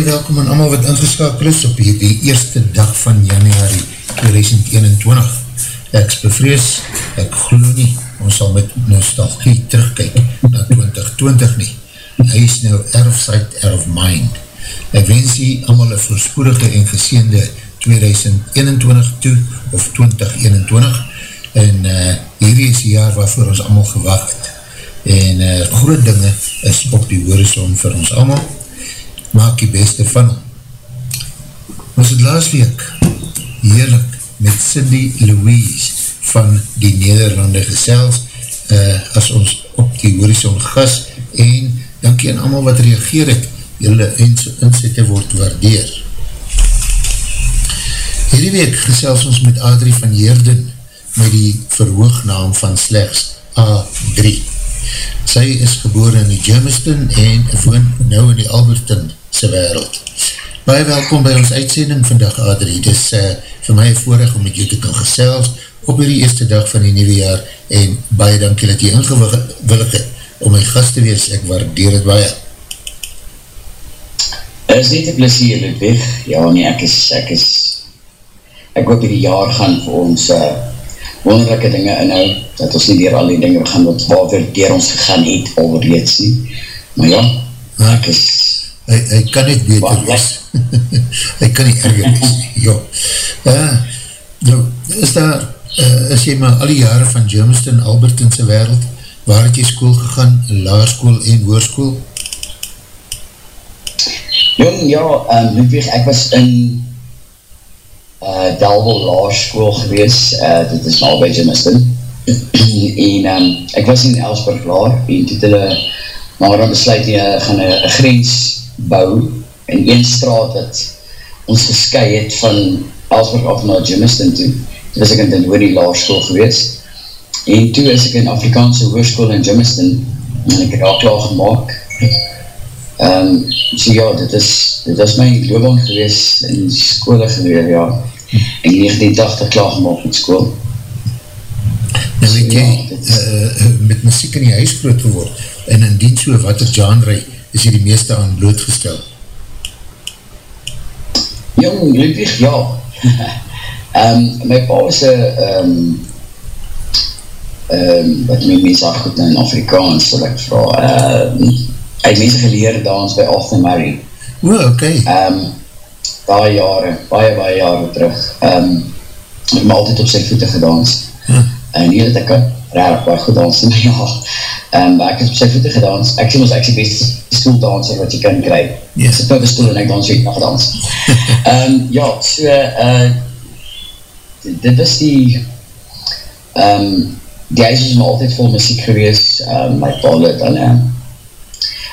Baie welkom aan allemaal wat ingeskakel is op die eerste dag van januari 2021. Ek is bevrees, ek glo nie, ons sal met nostalgie terugkijk na 2020 nie. Hy is nou erfside erf mind. Ek wens jy allemaal een voorspoedige en geseende 2021 toe, of 2021, en uh, hierdie is die jaar waarvoor ons allemaal gewacht het. En uh, groot dinge is op die horizon vir ons allemaal, maak die beste van hom. Ons het laas week heerlijk met Cindy Louise van die Nederlande gesels uh, as ons op die horizon gas en dankie aan allemaal wat reageer het, julle inzette word waardeer. Hierdie week gesels ons met Adrie van Heerden met die verhoognaam van slechts A3. Sy is geboren in die Germiston en woon nou in die Alberton sy wereld. Baie welkom by ons uitsending vandag Adrie. Dit is uh, vir my voorrecht om met jou te kan gesels op die eerste dag van die nieuwe jaar en baie dankie dat jy ingewillig het om my gast te wees. Ek waardeer het baie. Het is net een plezier, Ludwig. Ja, nee, ek is, ek is, ek hoop die jaar gaan vir ons uh, wonderlijke dinge inhou, dat ons nie dier al die dinge gaan wat waar weer dier ons gegaan het, alreeds nie. Maar ja, ek is... Hy, hy kan net beter wees. hy kan nie erger wees. Ja. Uh, nou, is daar, uh, is jy maar al die jare van Germiston, Alberton sy wereld, waar het jy school gegaan, laarskool en hoorskool? Jong, ja, um, Ludwig, ek was in uh, Delwel Laarskool gewees, uh, dit is nou by Germiston, en um, ek was in Elsburg Laar, en toe hulle, maar dan besluit jy, gaan een grens bou, in een straat het ons gesky het van Elsburg af na Germiston toe, toe was ek in Denwoody Laarskool gewees, en toe is ek in Afrikaanse hoerskool in Germiston, en ek het daar klaar gemaakt, Um, so ja, dit is, dit is my loopbaan gewees in skole gewees, ja. In 1980 klaar gemaakt met school. Nou weet jy, ja, is, uh, met muziek in die huis groot geword, en indien so wat er genre is jy die meeste aan blootgestel? Jong, Ludwig, ja. um, my pa is een, um, um, wat my mens afgoed in Afrikaans, sal ek vraag, uh, hy het mense geleer dans by Alton Murray. O, oh, oké. Okay. Um, baie jare, baie, baie jare terug. Um, ek het my altyd op sy voete gedans. Huh. En hier het ek raar baie goed dans in my jaar. Um, ek het op sy voete gedans. Ek sê ons, ek is die beste stoeldanser wat jy kan kry. Yes. Ek sit op die stoel en ek dans weet nog dans. um, ja, so, uh, dit is die, um, die huis is my altyd vol muziek gewees. Um, my pa het dan, uh,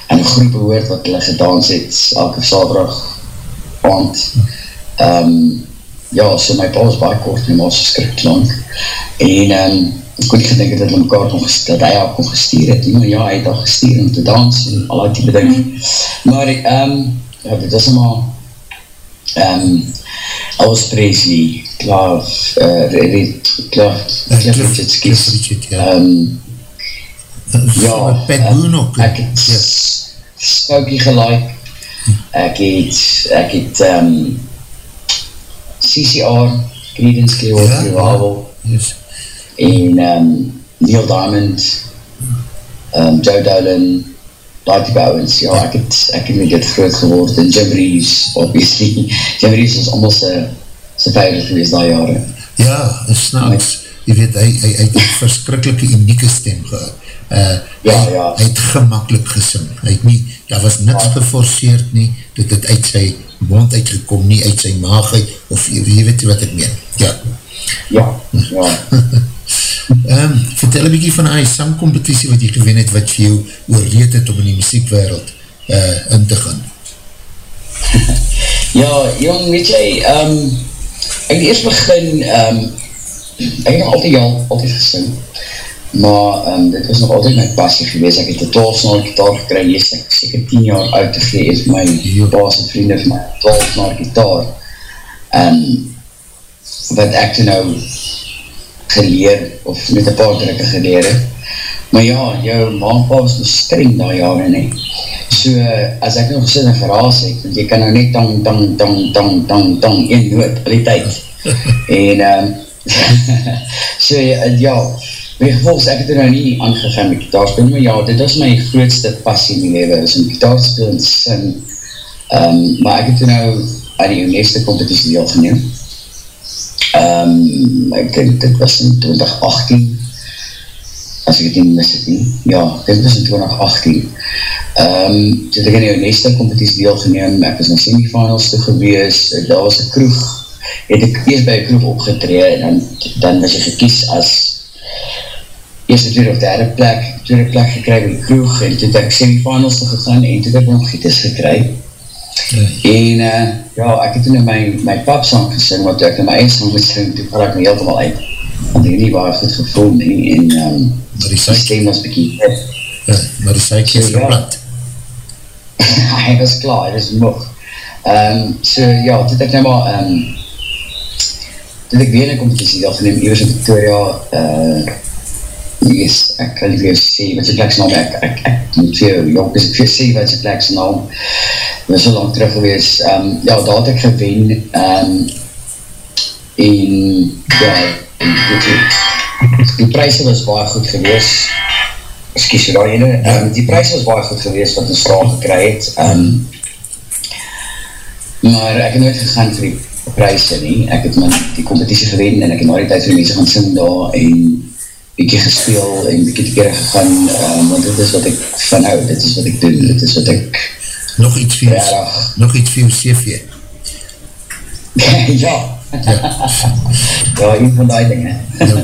en groep behoort wat hulle gedans het elke saterdag aand um, ja, so my pa was baie kort en my was verskrik lang en um, ek kon nie gedink dat hulle mekaar kon gestuur, dat hy al kon gestuur het. Maar ja, hy het al gestuur om te dans en al die type ding maar um, ja, dit is maar um, Elvis Presley Klaaf uh, Klaaf Cliff Richard ja. Ja, Pat Boone ook ek het yes. Spooky gelijk. Ek het ek het um, CCR Creedence Clearwater ja, Revival. yes. En um, Neil Diamond um, Joe Dolan die type ouwens, ja, ek het ek het met dit groot geword en Jim Reeves obviously, Jim Reeves was allemaal sy sy veilig geweest die jare ja, is snaaks jy weet, hy, hy, hy het een verskrikkelijke unieke stem gehad uh, ja, hy, ja. hy het gemakkelijk gesing, hy het nie, daar was niks ja. geforceerd nie, dit het uit sy mond uitgekom, nie uit sy maag uit, of jy, jy weet wat ek meen, ja. Ja, ja. um, vertel een bykie van die sangcompetitie wat jy gewen het, wat vir jou oorleed het om in die muziekwereld uh, in te gaan? ja, jong, weet jy, um, ek het eerst begin, um, ek het nog altyd ja, altyd gesing, maar um, dit was nog altyd my passie gewees, ek het een 12 snaar gitaar gekry, yes, ek seker 10 jaar oud te gee, is my paas en vrienden van my 12 snaar gitaar, um, wat ek toen nou geleer, of met een paar drukke geleer het, maar ja, jou maanpa was nog streng daar jare, nee, so, as ek nog gesit en geraas het, want jy kan nou net tang, tang, tang, tang, tang, tang, een noot, al die tyd, en, um, so, ja, my gevolg is ek het er nou nie aangegaan met gitaarspeel, maar ja, dit was my grootste passie in die leven, is om gitaarspeel en sing, um, maar ek het er nou aan die UNESCO competitie deel geneem, um, ek denk dit was in 2018, as ek het nie mis het nie, ja, dit was in 2018, um, toe het ek in die UNESCO competitie deel geneem, ek was in semifinals toe gewees, daar was een kroeg, het ek eerst by een kroeg opgetree, en dan, dan was jy gekies as eerste, tweede of derde plek, tweede plek gekry by die kroeg, en toe het ek semifinals te gegaan, en toe het ek nog gietes gekry. Ja. En uh, ja, ek het toen in my, my papsang gesing, wat ek in my eie sang gesing, toe val ek my heeltemaal uit, want ek het nie waar goed gevoel nie, en um, die, die stem was bekie. Ja, maar die syk is geplant. Ja. hy was klaar, hy was moog. Um, so ja, toe het ek nou maar, um, toe het ek weer in een competitie afgeneem, Evers in Victoria, uh, yes, ek kan nie weer sê wat sy plekse naam, ek, ek, ek moet jou, as ek weer sê wat sy plekse naam, was so lang terug gewees, um, ja, daar het ek gewen, um, en, ja, en, die prijse was baie goed gewees, excuse daar ene, um, die prijse was baie goed gewees, wat ons vraag gekry het, um, maar ek het nooit gegaan vir die prijse nie, ek het my die competitie gewen, en ek het na die tijd vir mense gaan sing daar, en bykie gespeel en bykie te kere gegaan, um, want dit is wat ek van hou, dit is wat ek doen, dit is wat ek... Nog iets vir jou, nog iets vir jou CV? ja. ja. ja, een van die dinge. ja,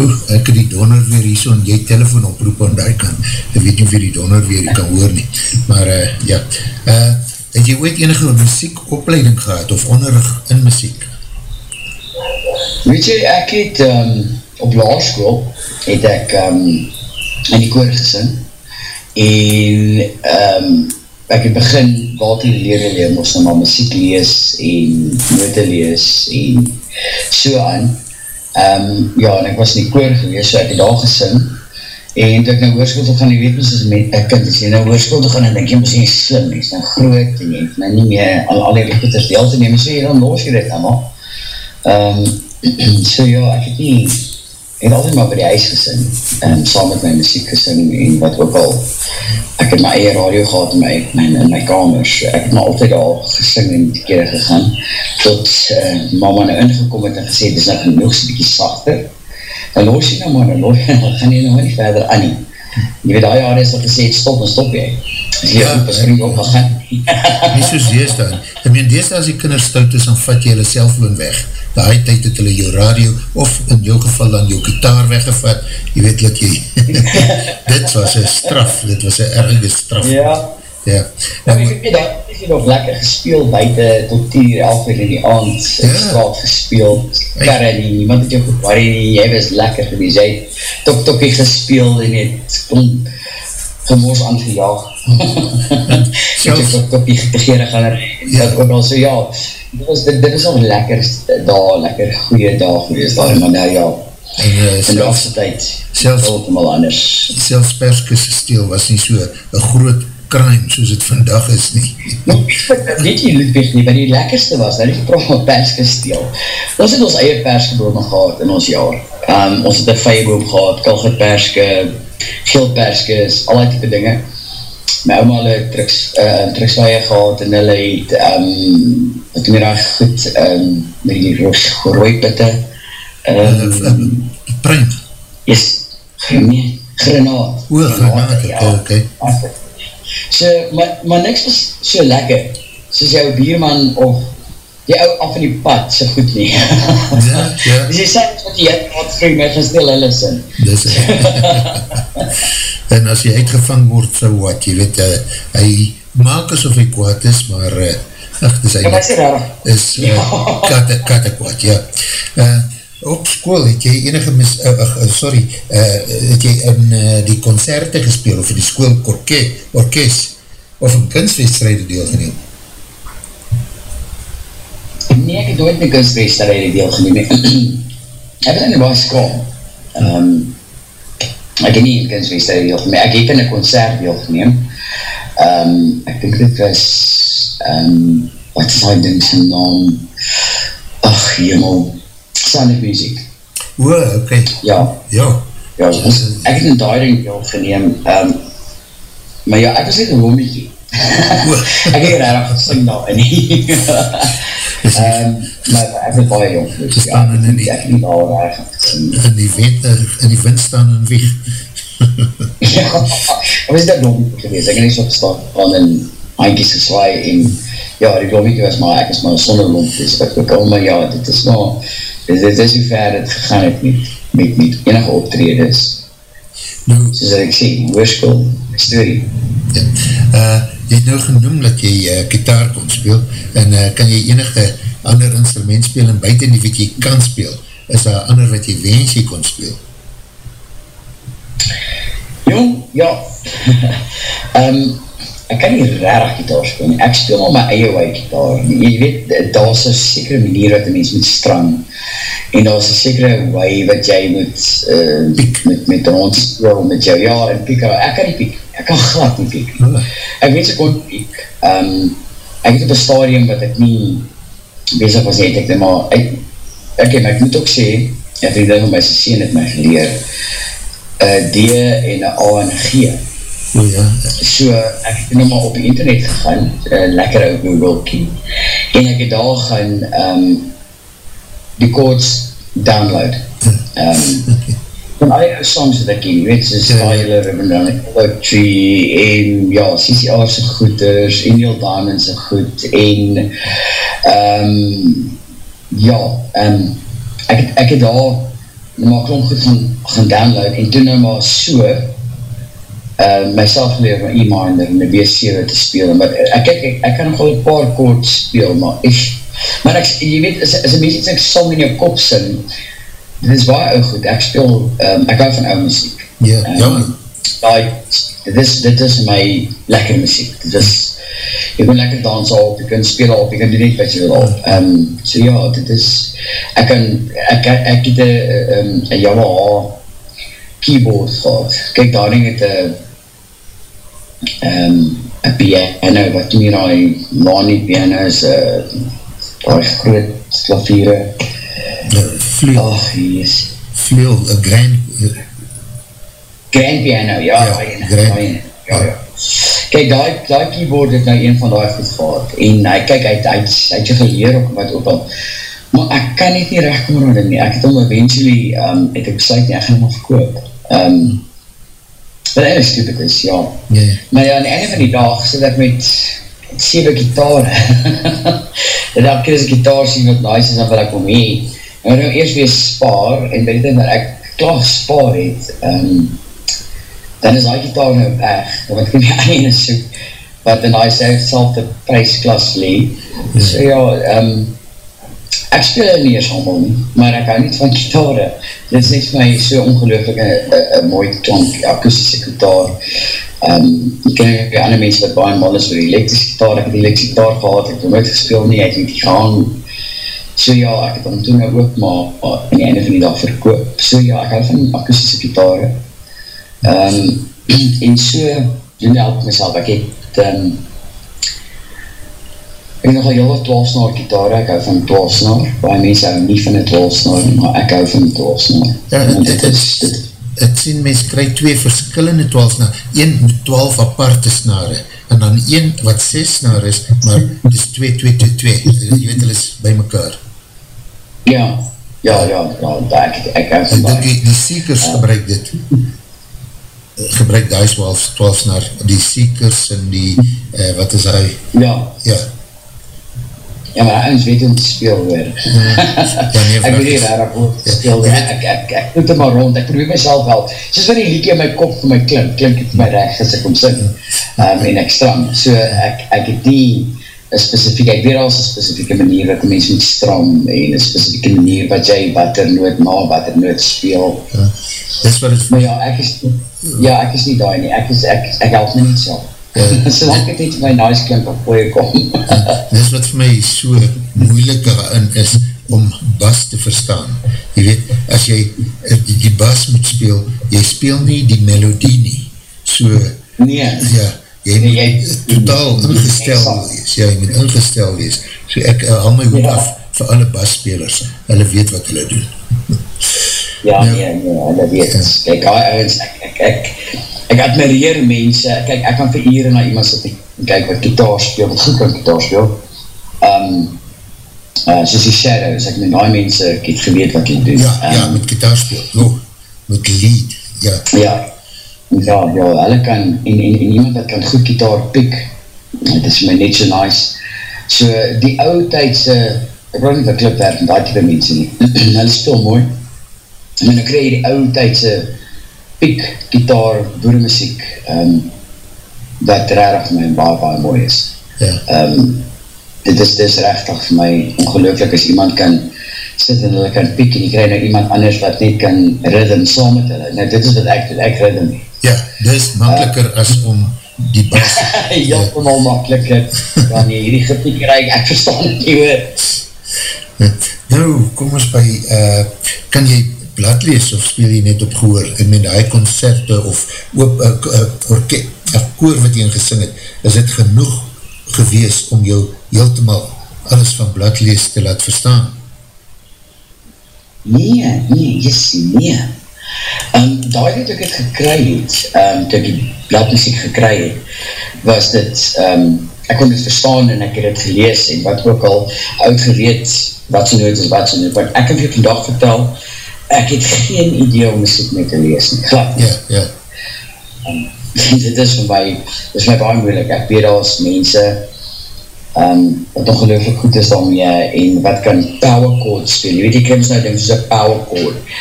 oe, ek het die donder weer hier so, en jy telefoon oproep aan die kan, ek weet nie of jy die donder weer kan hoor nie, maar uh, ja, uh, het jy ooit enige muziekopleiding gehad, of onderrug in muziek? Weet jy, ek het, um, op laarskool het ek um, in die koor gesing en um, ek het begin wat die leren leer moest nou maar muziek lees en note lees en so aan. Um, ja en ek was in die koor gewees so ek het daar gesing. En toe ek nou oorskool toe gaan, jy weet mis as met ek kind, as jy nou oorskool toe gaan en denk jy mis jy slim, jy is nou groot en jy het nou nie meer al, al die goeders deel te neem, so jy dan los jy dit allemaal. Um, so ja, ek het nie ek het altijd maar by die huis gesing en saam met my muziek gesing en wat ook al. Ek het my eie radio gehad in my, my, in my kamers ek het maar altyd al gesing en die kere gegaan tot uh, mama nou ingekom het en gesê het is nou genoeg so bykie sachter dan los jy nou maar dan los jy nou gaan jy nou nie verder aan nie. Jy weet daar jaar is dat gesê stop en stop jy. As jy ja, pas nie op gaan nie soos deesdaan ek meen deesdaan as die kinders stout is dan vat jy hulle selfoon weg daai tyd het hulle jou radio, of in jou geval dan jou gitaar weggevat, jy weet dat jy, dit was een straf, dit was een erge straf. Ja. Ja. Nou, nou ek weet dat, is jy nog lekker gespeel buiten tot 10 uur, 11 uur in die aand, ja. straat gespeel, karre nie, niemand het jou gebarre nie, jy was lekker gewees, jy tok tokkie gespeel en het kom gemors aangejaag. Selfs, het jy tokkie gegere gaan, ja. dat ook al so, ja, dit, was, dit, dit is al lekker daar, lekker goeie dag geweest daar, maar nou ja, en, uh, in die afse tyd, selfs, helemaal anders. Selfs perskes steel was nie so een groot crime soos het vandag is nie. weet jy, Ludwig, nie, wat die lekkerste was, dat die geprof van perskes steel. Ons het ons eie perskeboom gehad in ons jaar. Um, ons het een vijeboom gehad, kalgerperske, geelperskes, allerlei type dinge. My oma hulle truks, uh, trukswaie gehad en hulle het um, wat meer daar goed um, met die roos gerooipitte um, pruim yes, nee, granaat. O, granaat, ja, ok so, maar, maar niks was so lekker soos jou bierman of die ou af in die pad so goed nie ja, ja dus jy sê wat jy het wat vroeg met gestel hulle sin dis en as jy uitgevang word, so wat, jy weet, uh, hy maak asof hy kwaad is, maar uh, ach, dis Ja, maar is nie raar. is uh, katte, katte kwaad, ja. Uh, op school het jy enige mis, uh, uh, sorry, uh, het jy in uh, die concerte gespeel, of in die school orkest, of in kunstwedstrijde deelgeneem? Nee, ek het nooit met kunstwedstrijde deelgeneem. ek was in die baie school. Um, ek het nie in kunstwedstrijde deelgeneem, ek het in een concert deelgeneem. Um, ek denk dit was, um, wat is die ding sy naam? Ach, jemel, Sound of Music. O, ok. Ja, Ja. ja, ons, ek het in die ding deelgeneem. Um, maar ja, ek was net een homietje. ek het raar gesing daar in nie. um, maar ek is baie jong, dus ja, Gestaan in ek die- het nie al gesing. In die wind, in die wind staan en wieg. ja, ek was dat lommie geweest, ek het nie so gestaan en eindjes geswaai en ja, die lommie was maar, ek is maar sonder lomp, dus ek ook al, maar ja, dit is maar, dit, dit is hoe ver het gegaan het met, met, met enige optredes, Nou, soos ek sê, hoorskool, story. ja. Uh, jy het nou genoem dat jy uh, gitaar kon speel, en uh, kan jy enige ander instrument speel, en buiten die wat jy kan speel, is daar ander wat jy wens jy kon speel? Jong, ja. um, ek kan nie rarig gitaar speel nie. Ek speel al my eie way gitaar. Jy weet, daar is een sekere manier wat een mens moet stram. En daar is een sekere way wat jy moet uh, Piek. met, met rondspeel met jou. Ja, en piek. Ek kan nie piek. Ek kan glad nie piek. Ek weet ek kon piek. Um, ek het op een stadium wat ek nie bezig was het, ek dit maar, ek, ek, ek moet ook sê, en vriendin van my sê het my geleer, uh, D en A en G. O ja, So, ek het nou maar op die internet gegaan, uh, lekker ou Google Key, en ek het daar gaan um, die codes download. Um, van al die songs wat ek ken, weet, soos Ja. Tyler, Ribbon Poetry, en ja, CCR se goeders, en Neil Diamond se goed, en um, ja, um, ek, ek het daar nou maar klomp goed gaan, gaan download, en toen nou maar so, uh, myself geleer van E-Minder en die B7 te speel, maar ek, ek, ek, ek kan nog wel een paar chords speel, maar ek, maar ek, jy weet, as, as een mens iets ek song in jou kop sing, dit is baie ou goed, ek speel, um, ek hou van ou muziek. ja, Um, jammer. Daai, dit is, dit is my lekker muziek, dit is, jy kan lekker dans op, jy kan speel op, jy kan doen net wat jy wil op, um, so ja, dit is, ek kan, ek, ek, ek het een, um, een Yamaha keyboard gehad, kyk daar ding het een, um, een piano, wat toen hier die Lani piano is, uh, die groot klaviere, Uh, vleel, ach, jees, vleel, een grand, uh, Grand piano, ja, Ja, ene, grand. ene, ja, ja. Kijk, die, die keyboard het nou een van die goed gehad, en hy, kyk, hy, hy, hy het jy geleer op wat ook al, maar ek kan net nie rechtkom met hom nie, ek het hom eventually, um, het ek besluit nie, ek gaan hom afkoop, um, wat eigenlijk stupid is, ja, ja, maar ja, aan die einde van die dag sit ek met 7 gitare. en dan keer as ek gitaar sien wat nice is, dan wil ek om hee. En nou eerst weer spaar, en by die tijd dat ek klaar gespaar het, um, dan is die gitaar nou weg, moet ek my einde soek, wat in die selfde prijsklas lee. So ja, um, ek speel nie eers allemaal nie, maar ek hou niet van gitare. Dit is net vir my so ongelooflik een mooi klank, akoestische gitaar. Um, jy ken die ander mense wat baie mal is vir die elektrische gitaar, ek het die elektrische gitaar gehad, ek het nooit gespeel nie, ek het nie gegaan. So ja, ek het hom toen nou ook maar, maar in die einde van die dag verkoop. So ja, ek hou van akoestische gitaar. Um, en so doen help myself, ek het um, Ek het nogal heel wat 12 snaar gitaar, ek hou van 12 snaar. Baie mense hou nie van die 12 snaar, maar ek hou van die 12 snaar. Ja, Want dit is, dit, het sien mens krijg twee verskillende 12 snare, een met 12 aparte snare, en dan een wat 6 snare is, maar het is 2, 2, 2, 2, jy weet, hulle is by mekaar. ja, ja, ja, ja, ek, ek hou van die. die, seekers gebruik dit, gebruik die 12, 12 snare, die seekers en die, uh, wat is hy, Ja, ja, Ja, maar ons weet hoe om te speel weer. Nee, ek weet nie ek hoe te Ja, speel. weet- ek, ek, ek moet er maar rond, ek probeer myself wel. Soos wat die liedje in my kop vir my klink, klink het my recht as ek om sing. Um, en ek stram. So ek, ek het een specifieke, ek weet al een specifieke manier wat die mens moet stram en een specifieke manier wat jy wat er nooit na, wat er nooit speel. Ja, dis wat het Maar ja, ek is, ja, ek is nie daai nie. Ek, is, ek, ek help my nie self. Solang het net vir my nice klink op je kom. dis wat vir my so moeilik in is om bas te verstaan. Jy weet, as jy eh, die, die bas moet speel, jy speel nie die melodie nie. So, nee. ja, jy Nee, moet jy- totaal ingestel wees. Ja, jy moet ingestel wees. So ek uh, hou my hoed Ja. af vir alle basspelers. Hulle weet wat hulle doen. Ja, Ja. nee, nee, hulle weet. Ja. Kijk, hy ouwens, ek, ek, ek, ek admireer mense, kijk, ek kan vir ure na iemand sit en kyk wat gitaar speel, wat goed kan gitaar speel. Um, uh, soos die Shadows, ek met die mense, ek het geweet wat hulle doen. Ja, ja, Um, met gitaar speel. Oh, met lead. Ja, ja, ja, ja, hulle kan, en, en, en iemand wat kan goed gitaar piek, het is my net so nice. So, die oude tijdse, ek wil nie vir klip werk, met die type mense nie, hulle speel mooi, en dan krijg jy die oude tijdse piek, gitaar, boeremuziek, um, wat rarig vir my baie, baie mooi is. ja. Um, dit is, dit is rechtig vir my ongelooflik as iemand kan sit en hulle kan piek en jy krijg nou iemand anders wat net kan rhythm saam met hulle. Nou dit is wat ek doen, ek rhythm nie. Ja, dis makkeliker as om die bas... Heeltemal makkeliker dan jy hierdie gepiek krijg, ek verstaan het nie hoor. Nou, kom ons by, uh, kan jy blad lees of speel jy net op gehoor? Ek meen, die concerte of op, uh, uh, orke, uh, koor wat jy in gesing het, is het genoeg gewees om jou heeltemal alles van blad lees te laat verstaan? Nee, nee, jessie, nee. Um, daai wat ek het gekry het, um, toe ek die bladmuziek gekry het, was dit, um, ek kon dit verstaan en ek het het gelees en wat ook al uitgereed wat so nooit is, wat so nooit, want ek heb jou vandag vertel, ek het geen idee om muziek mee te lees, nie, glad nie. Ja, ja, dit is vir my, dit is my baie moeilik, ek weet als mense, um, wat ongelooflik goed is daarmee, en wat kan power chord speel, jy weet die krims nou ding soos een power chord,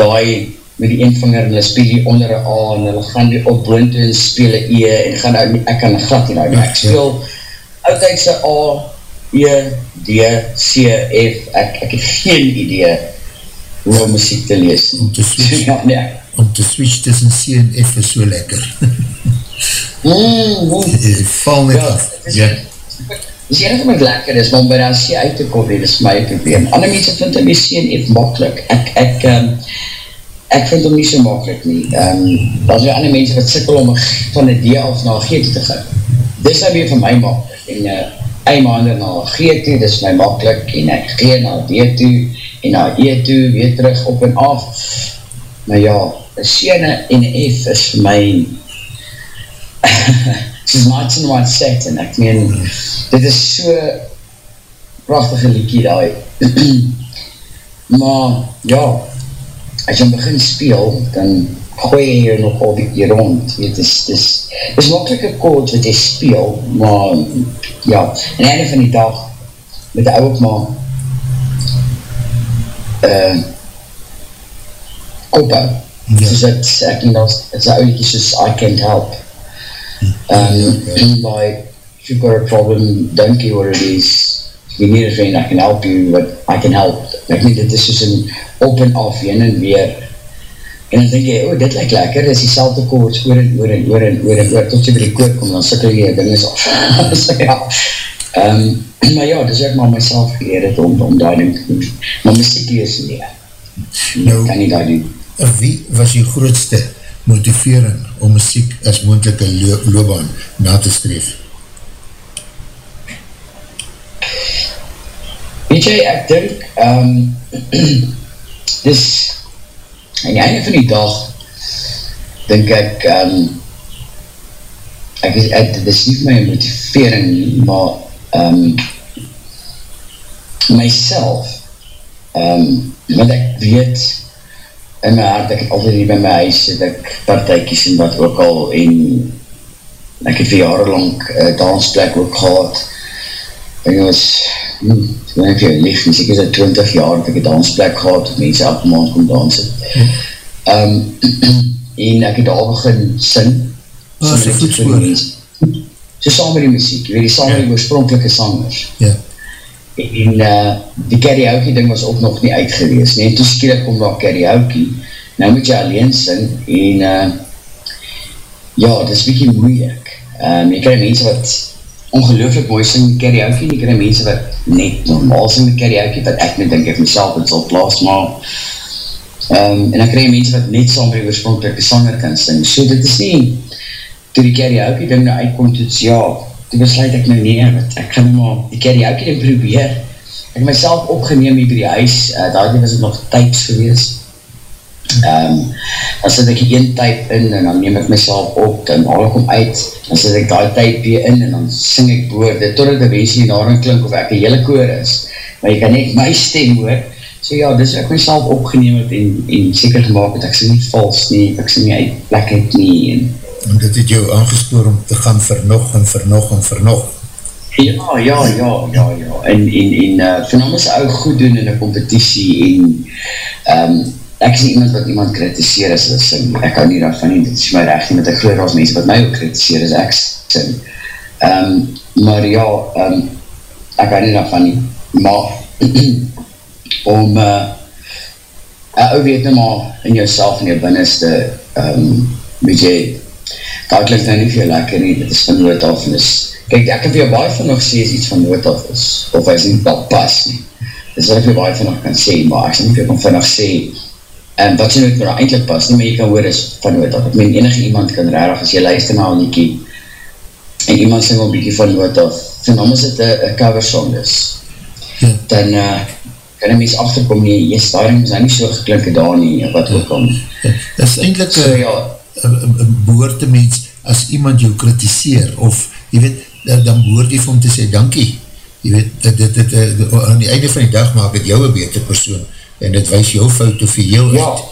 daai met die een vinger, hulle speel die onder een A, en hulle gaan die op boontoe en speel een E, en gaan nou, ek kan glad nie nou, nie. ek speel oudheidse A, E, D, C, F, ek, ek het geen idee om muziek te lees. om te switch, Ja, nee. om te switch tussen C en F is so lekker. Mm, mm. Val net Ja, af. dit is- Ja, Dis enige wat lekker is, maar om by daar C uit te kom, dit is my probleem. Ander mense vind hy die C en F makkelijk. Ek, ek, um, ek vind hom nie so makkelijk nie. Um, daar is weer ander mense wat sikkel om van die D af na G te gaan. Dis nou weer vir my makkelijk. En uh, een maand na G toe, dis my makkelijk. En ek G na D toe, en na E toe, weer terug op en af. Maar ja, een C en een F is my soos and White Satin, ek meen, dit is so prachtige liedje daai. maar, ja, as jy begin speel, dan gooi jy hier nog al die rond, weet, dis, dis, dis makkelike koord wat jy speel, maar, ja, in einde van die dag, met die ouwe maar, uh, kop hou, Ja. soos het, ek meen, dat is een ouwetjie soos I Can't Help, um, like, if you've got a problem, don't care what it is, you need a friend, I can help you, but I can help. Ek nie, dit is soos een op en af, heen en weer, en dan denk jy, oh, dit lyk lekker, is die selfde koorts, oor en oor en oor en oor en oor, tot jy by die koor kom, dan sikkel jy, ding is af, so ja, um, maar ja, dis ek maar myself geleer het om, om daar ding te doen, maar muziek is nie, Nou- kan nie daar doen. wie was jou grootste motivering om muziek as moendelike lo loopbaan na te streef? Weet jy, ek dink, um, dis, aan die einde van die dag, dink ek, um, ek is, ek, dit is nie my motivering nie, maar, um, myself, um, want ek weet, in my hart, ek het altyd hier by my huis, het ek partijkies en wat ook al, en ek het vir jare lang uh, dansplek ook gehad, en dit was hmm, ek vir jou lief, ek is al 20 jaar, het ek een dansplek gehad, dat mense elke maand kom dansen. Um, en ek het al begin sing, oh, so voetspoor. So saam met die muziek, jy weet, die saam met die ja. oorspronkelike sangers. Ja. En uh, die karaoke ding was ook nog nie uitgewees, nee, en toe skierig kom daar karaoke, nou moet jy alleen sing, en uh, ja, dit is bykie moeilik. Um, jy krijg mense wat ongelooflik mooi sing met karaoke, jy krijg mense wat net normaal sing met karaoke, wat ek net denk ek myself het sal plaas maak, um, en dan krijg mense wat net saam die oorspronkelijke sanger kan sing, so dit is nie, toe die karaoke ding nou uitkom, toets ja, toe besluit ek nou nie, ek gaan nou maar die karaoke ding probeer, ek het myself opgeneem hier by die huis, uh, daar was het nog types gewees, um, dan sit ek die een type in, en dan neem ek myself op, dan haal ek om uit, dan sit ek die type weer in, en dan sing ek woorde, totdat die wees nie daarin klink, of ek een hele koor is, maar jy kan net my stem hoor, so ja, dis ek myself opgeneem het, en, en seker gemaakt het, ek sing nie vals nie, ek sing nie uit plek het nie, en en dit het jou aangespoor om te gaan vir nog en vir nog en vir nog. Ja, ja, ja, ja, ja, en, en, en uh, van is ou goed doen in een competitie en um, ek is nie iemand wat iemand kritiseer as hulle sing, ek hou nie daarvan nie, dit is my recht nie, want ek geloof als mense wat my ook kritiseer as ek sing. Um, maar ja, um, ek hou nie daarvan nie, maar om uh, ou weet nou maar in jouself en jou binneste um, weet jy daar klink nou nie veel lekker nie, dit is van noodaf en is, kijk, ek heb jou baie van nog sê as iets van noodaf is, of hy is nie wel pas nie, dit is wat ek jou baie van nog kan sê, maar ek sê nie veel kan van nog sê, en wat jy nooit meer eindelijk pas nie, maar jy kan hoor is van noodaf, ek meen enige iemand kan rarig, as jy luister na al niekie, en iemand sê wel bykie van noodaf, van hom is het een cover song is, ja. dan uh, kan een mens achterkom nie, jy staring is nou nie so geklinke daar nie, wat ook om. Ja. Dat is eindelijk, so, uh, ja, behoort een mens as iemand jou kritiseer of jy weet, dan behoort jy vir hom te sê dankie. Jy weet, dit, dit, dit, dit, aan die einde van die dag maak het jou een beter persoon en dit wees jou fout of jou ja. uit.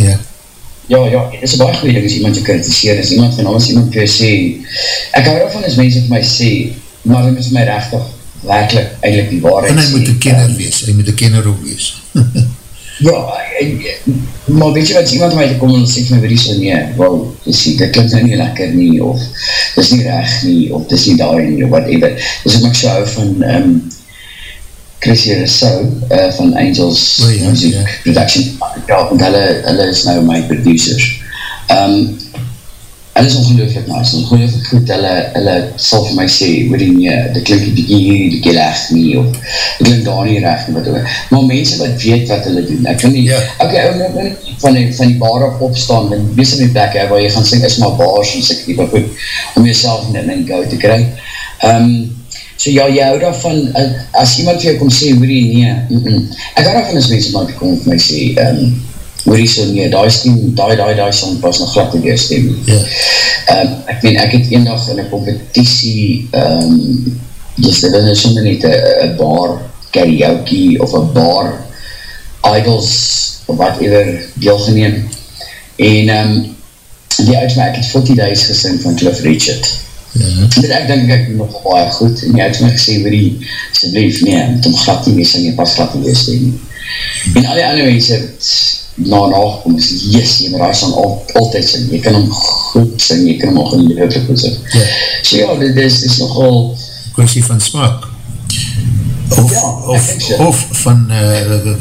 Ja. Ja, ja, het is baie goeie ding as iemand jou kritiseer. As iemand van alles iemand vir jou sê ek hou ervan as mense vir my sê maar dit is my rechtig werkelijk eigenlijk die waarheid en hy moet een kenner wees, hy moet een kenner ook wees Ja, maar weet jy wat, iemand mij te kom en sê van my so, nee, wel, dis nie, dit klink nou nie lekker nie, of dis nie recht nie, of dis nie daar nie, of whatever. Dus ek so hou van um, Chrissy Rousseau, uh, van Angels oh, ja, Music ja. Production, ja, want hulle, hulle is nou my producers. Um, hulle is ongelooflik nice, ongelooflik goed, hulle, hulle sal vir my sê, hoor die nie, dit klink die bieke hier, die keer recht nie, of dit klink daar nie recht nie, wat ook. Maar mense wat weet wat hulle doen, ek kan nie, ja. ok, ou, nou, nou, van die, van die bar op opstaan, en wees in die plek, he, waar jy gaan sing, is maar bars, en sik die goed, om jyself in die gauw te kry. Um, so ja, jy hou daarvan, eh, as iemand vir jou kom sê, hoor die nie, mm -mm. ek hou daarvan as mense maar kom vir my sê, um, hoorie so nie, die stem, die, die, die song was nog glad in die stem. Ja. Um, ek meen, ek het een dag in een competitie, um, dus dit is sommer net een bar karaoke of een bar idols of wat ever deelgeneem. En um, die uitmaak het 40 days gesing van Cliff Richard. Ja. En ek denk ek nog baie goed en die uitmaak gesê, hoorie, asjeblief, nee, met hom glad nie mee sing, pas glad in die stem. En al die andere mense het na nagekom is, yes, jy moet raas aan al, altyd sing, jy kan hom goed sing, jy kan hom al geleeflik goed sing. Ja. So ja, dit is, is nogal... Kwestie van smaak. Of, ja, of, so. of van, uh,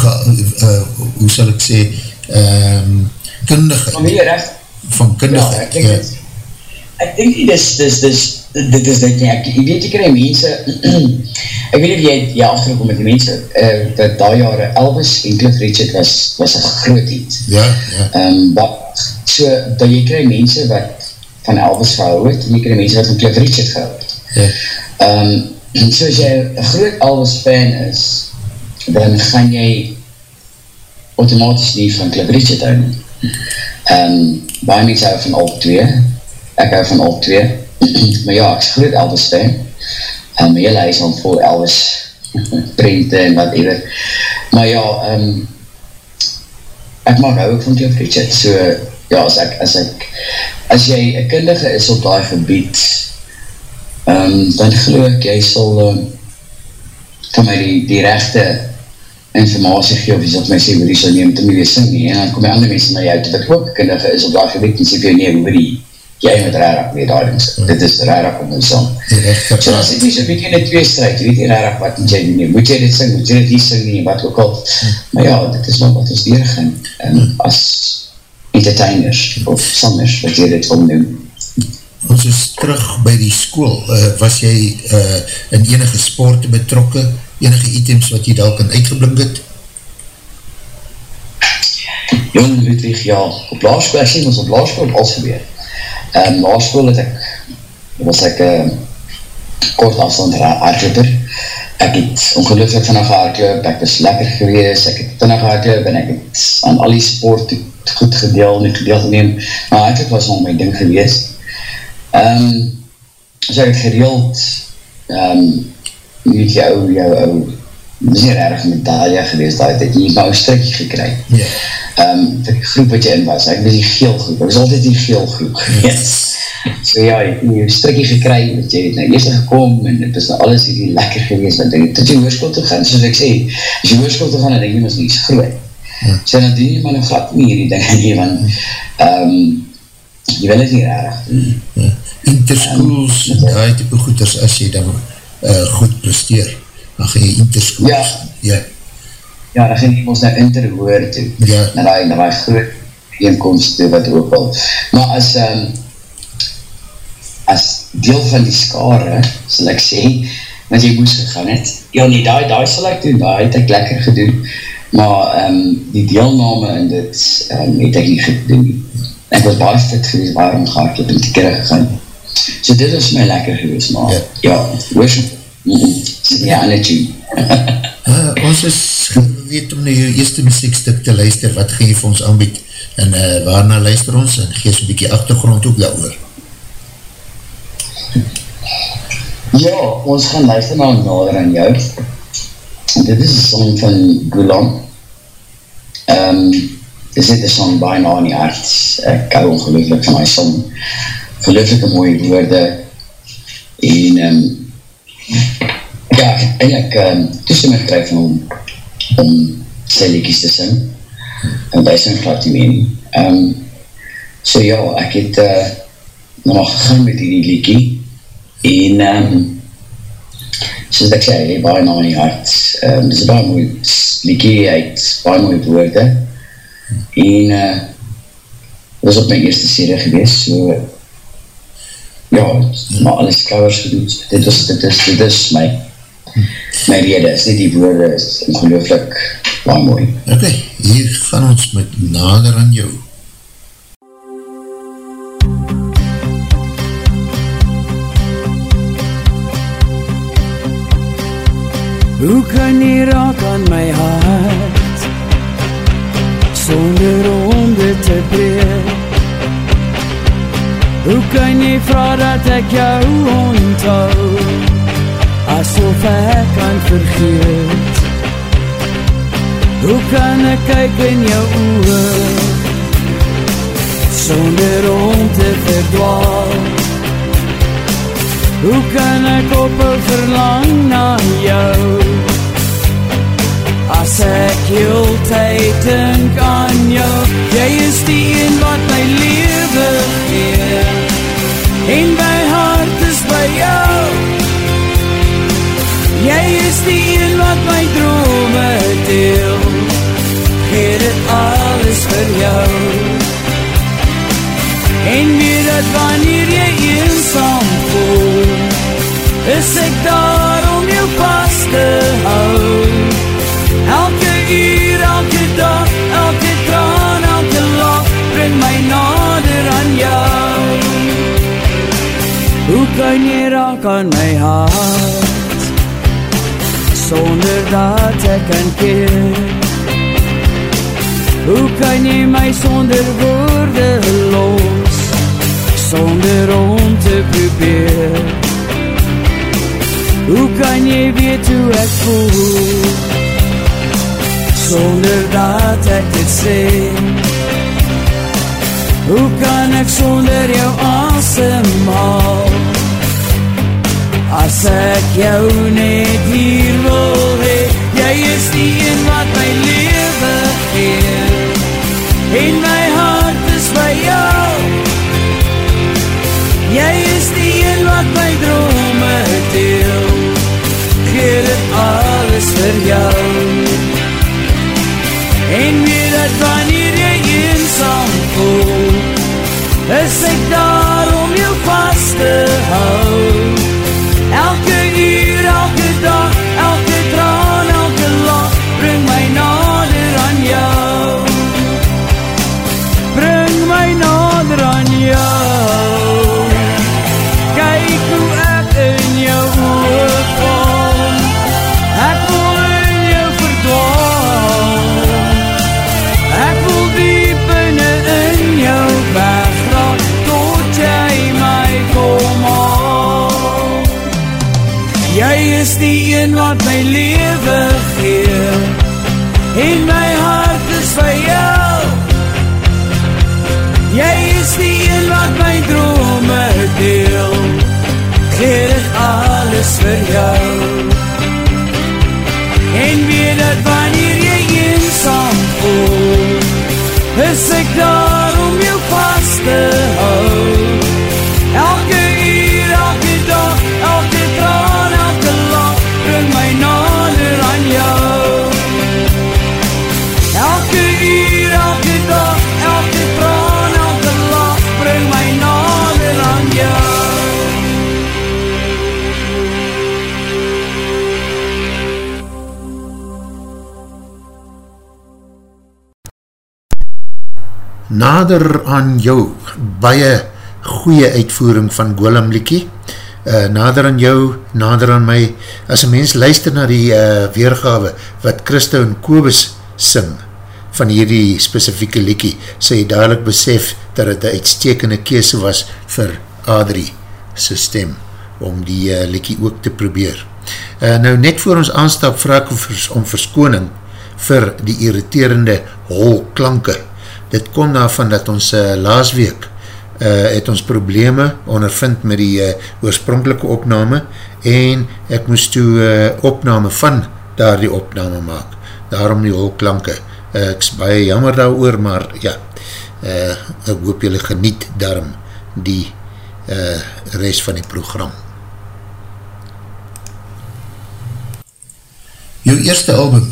ga, uh, hoe sal ek sê, um, kundigheid. Van wie recht? Van kundigheid, ja. Ek denk, ja. ek denk nie, dis, dis, dis, dit is dit nie, ek, jy weet, jy krijg mense, ek weet nie, jy, jy achterkom met die mense, uh, dat daai jare Elvis en Cliff Richard was, was een groot iets. Ja, ja. Um, wat, so, dat jy krijg mense wat van Elvis gehou het, en jy krijg mense wat van Cliff Richard gehou het. Ja. Um, so as jy een groot Elvis fan is, dan gaan jy automatisch nie van Cliff Richard hou. Um, baie mense hou van al twee, ek hou van al twee, maar ja, ek is groot Elvis fan, en my hele huis hand vol Elvis prente en wat ever, maar ja, um, ek mag hou ook van Cliff Richard, so ja, as ek, as ek, as jy een kindige is op die gebied, um, dan geloof ek, jy sal, um, van my die, die rechte informatie gee, of iets wat my sê, hoe die sal neem, te my weer sing nie, en dan kom die andere mense na jou, wat ook kundige is op daar gebied, en sê vir jou, nee, die, jy moet rarig daar doen, dit is rarig om my song. So dan sê jy so bykie in die twee strijd, weet jy rarig wat moet jy doen, moet jy dit sing, moet jy dit nie sing nie, wat ook al, maar ja, dit is wat wat ons deurgaan, um, as entertainers, of sangers, wat jy dit omnoem. Ons is terug by die school, uh, was jy uh, in enige sport betrokken, enige items wat jy daar kan uitgeblink het? Jong, Ludwig, ja, op laarschool, ek sê ons op laarschool als gebeur. Um, laarschool het ek, was ek uh, kort afstand hardloper. Ek het ongelooflik vannig hardloop, ek was lekker gewees, ek het vannig hardloop en ek het aan al die sport goed gedeel en gedeel geneem, maar hardloop was al my ding gewees. Um, so ek het gedeeld, um, weet jou, jou, jou, dis nie erg medaille gewees, daar het jy nou strikkie gekry. Ja. Yeah. Um, die groep wat jy in was, ek was die geel groep, ek was altyd die geel groep gewees. So ja, jy het jou strikkie gekry, wat jy het nou eerst gekom, en het is nou alles hier lekker gewees, want jy tot jy hoorskool te gaan, soos ek sê, as jy hoorskool te gaan, dan denk jy ons nie is groot. Ja. So dan doen jy maar nog glad nie hierdie dinge nie, want um, jy wil het nie rarig doen. Ja. Interschools, um, die type goeders, as jy dan uh, goed presteer, dan gaan jy interschools. Ja. Ja. Ja, dan gaan ons nou interhoor toe. Ja. Na die, na die groot eenkomst toe, wat ook al. Maar as, um, as deel van die skare, sal ek sê, wat jy moes gegaan het, ja nie, die, die sal ek doen, die het ek lekker gedoen, maar um, die deelname in dit um, het ek nie gedoen. Ek was baie fit geweest, waarom ga ek om te kere gegaan. So dit is my lekker geweest, maar ja, ja worship, ja, energy. uh, ons is geweet om na jou eerste muziekstuk te luister, wat gaan jy vir ons aanbied, en uh, waarna luister ons, en gees een bykie achtergrond ook daar oor. Ja, ons gaan luister na nader aan jou. Dit is een song van Gulam. Um, dit is net een song bijna in die hart. Ek hou ongelooflik van my song gelukkige mooie woorde en um, ja, eindelijk um, toestemming gekryf van om om sy liedjes te sing. En die sing glad die mening um, so ja, ek het uh, nog gegaan met die liedje en um, soos ek sê, hy baie na in die hart. Um, dit is baie mooi liedje, hy het baie mooie woorde. En uh, was op my eerste serie gewees so ja, maar alles covers gedoen, dit is, dit is, dit is my, my rede, is nie die woorde, is ongelooflik baie mooi. Ok, hier gaan ons met nader aan jou. Hoe kan jy raak aan my hart Sonder om dit te breek Hoe kan jy vraag dat ek jou onthou Asof ek kan vergeet. Hoe kan ek kyk in jou oor Sonder om te verdwaal. Hoe kan ek op een verlang na jou? As ek heel tyd denk aan jou Jy is die een wat my lewe gee. En my hart is by jou Jy is die een wat my drome deel. Geer het alles vir jou. En weet dat wanneer jy eensam voel Is ek daar om jou vast te hou. Elke uur, elke dag, elke traan, elke lach Bring my nader aan jou. Hoe kan jy raak aan my hart Sonder dat ek kan keer Hoe kan jy my sonder woorde los. Sonder om te probeer Hoe kan jy weet hoe ek voel Sonder dat ek dit sê Hoe kan ek sonder jou asemhaal As ek jou net hier wil Jy is die een wat my leven gee En my hart is by jou Jy is die een wat my drome deel Geer het alles vir jou En weet dat wanneer jy eenzaam voel Is ek daar om jou vast te hou die een wat my leven gee. En my nader aan jou. Baie goeie uitvoering van Golam Likie uh, nader aan jou, nader aan my. As een mens luister na die uh, weergawe wat Christo en Kobus sing van hierdie specifieke Likie, sê jy dadelijk besef dat het een uitstekende kese was vir Adrie sy stem om die uh, Likie ook te probeer. Uh, nou net voor ons aanstap vraag om verskoning vir die irriterende hol klanke dit kom daarvan dat ons uh, laas week uh, het ons probleme ondervind met die uh, oorspronkelike opname en ek moest toe uh, opname van daar die opname maak. Daarom die holklanke. Uh, ek is baie jammer daar oor maar ja uh, ek hoop julle geniet daarom die uh, rest van die program. Jou eerste album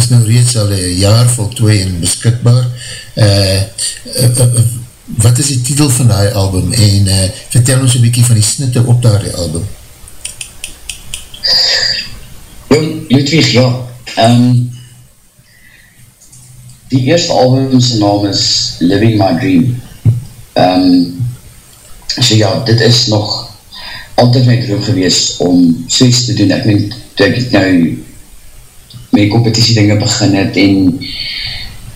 is nou reeds al een jaar voltooi en beskikbaar. Uh, uh, uh, wat is die titel van die album en uh, vertel ons een bykie van die snitte op daar album. Ludwig, ja. Um, die eerste album sy naam is Living My Dream. Um, so ja, dit is nog altyd my droom gewees om soos te doen. Ek meen, toe ek nou met competitie dinge begin het en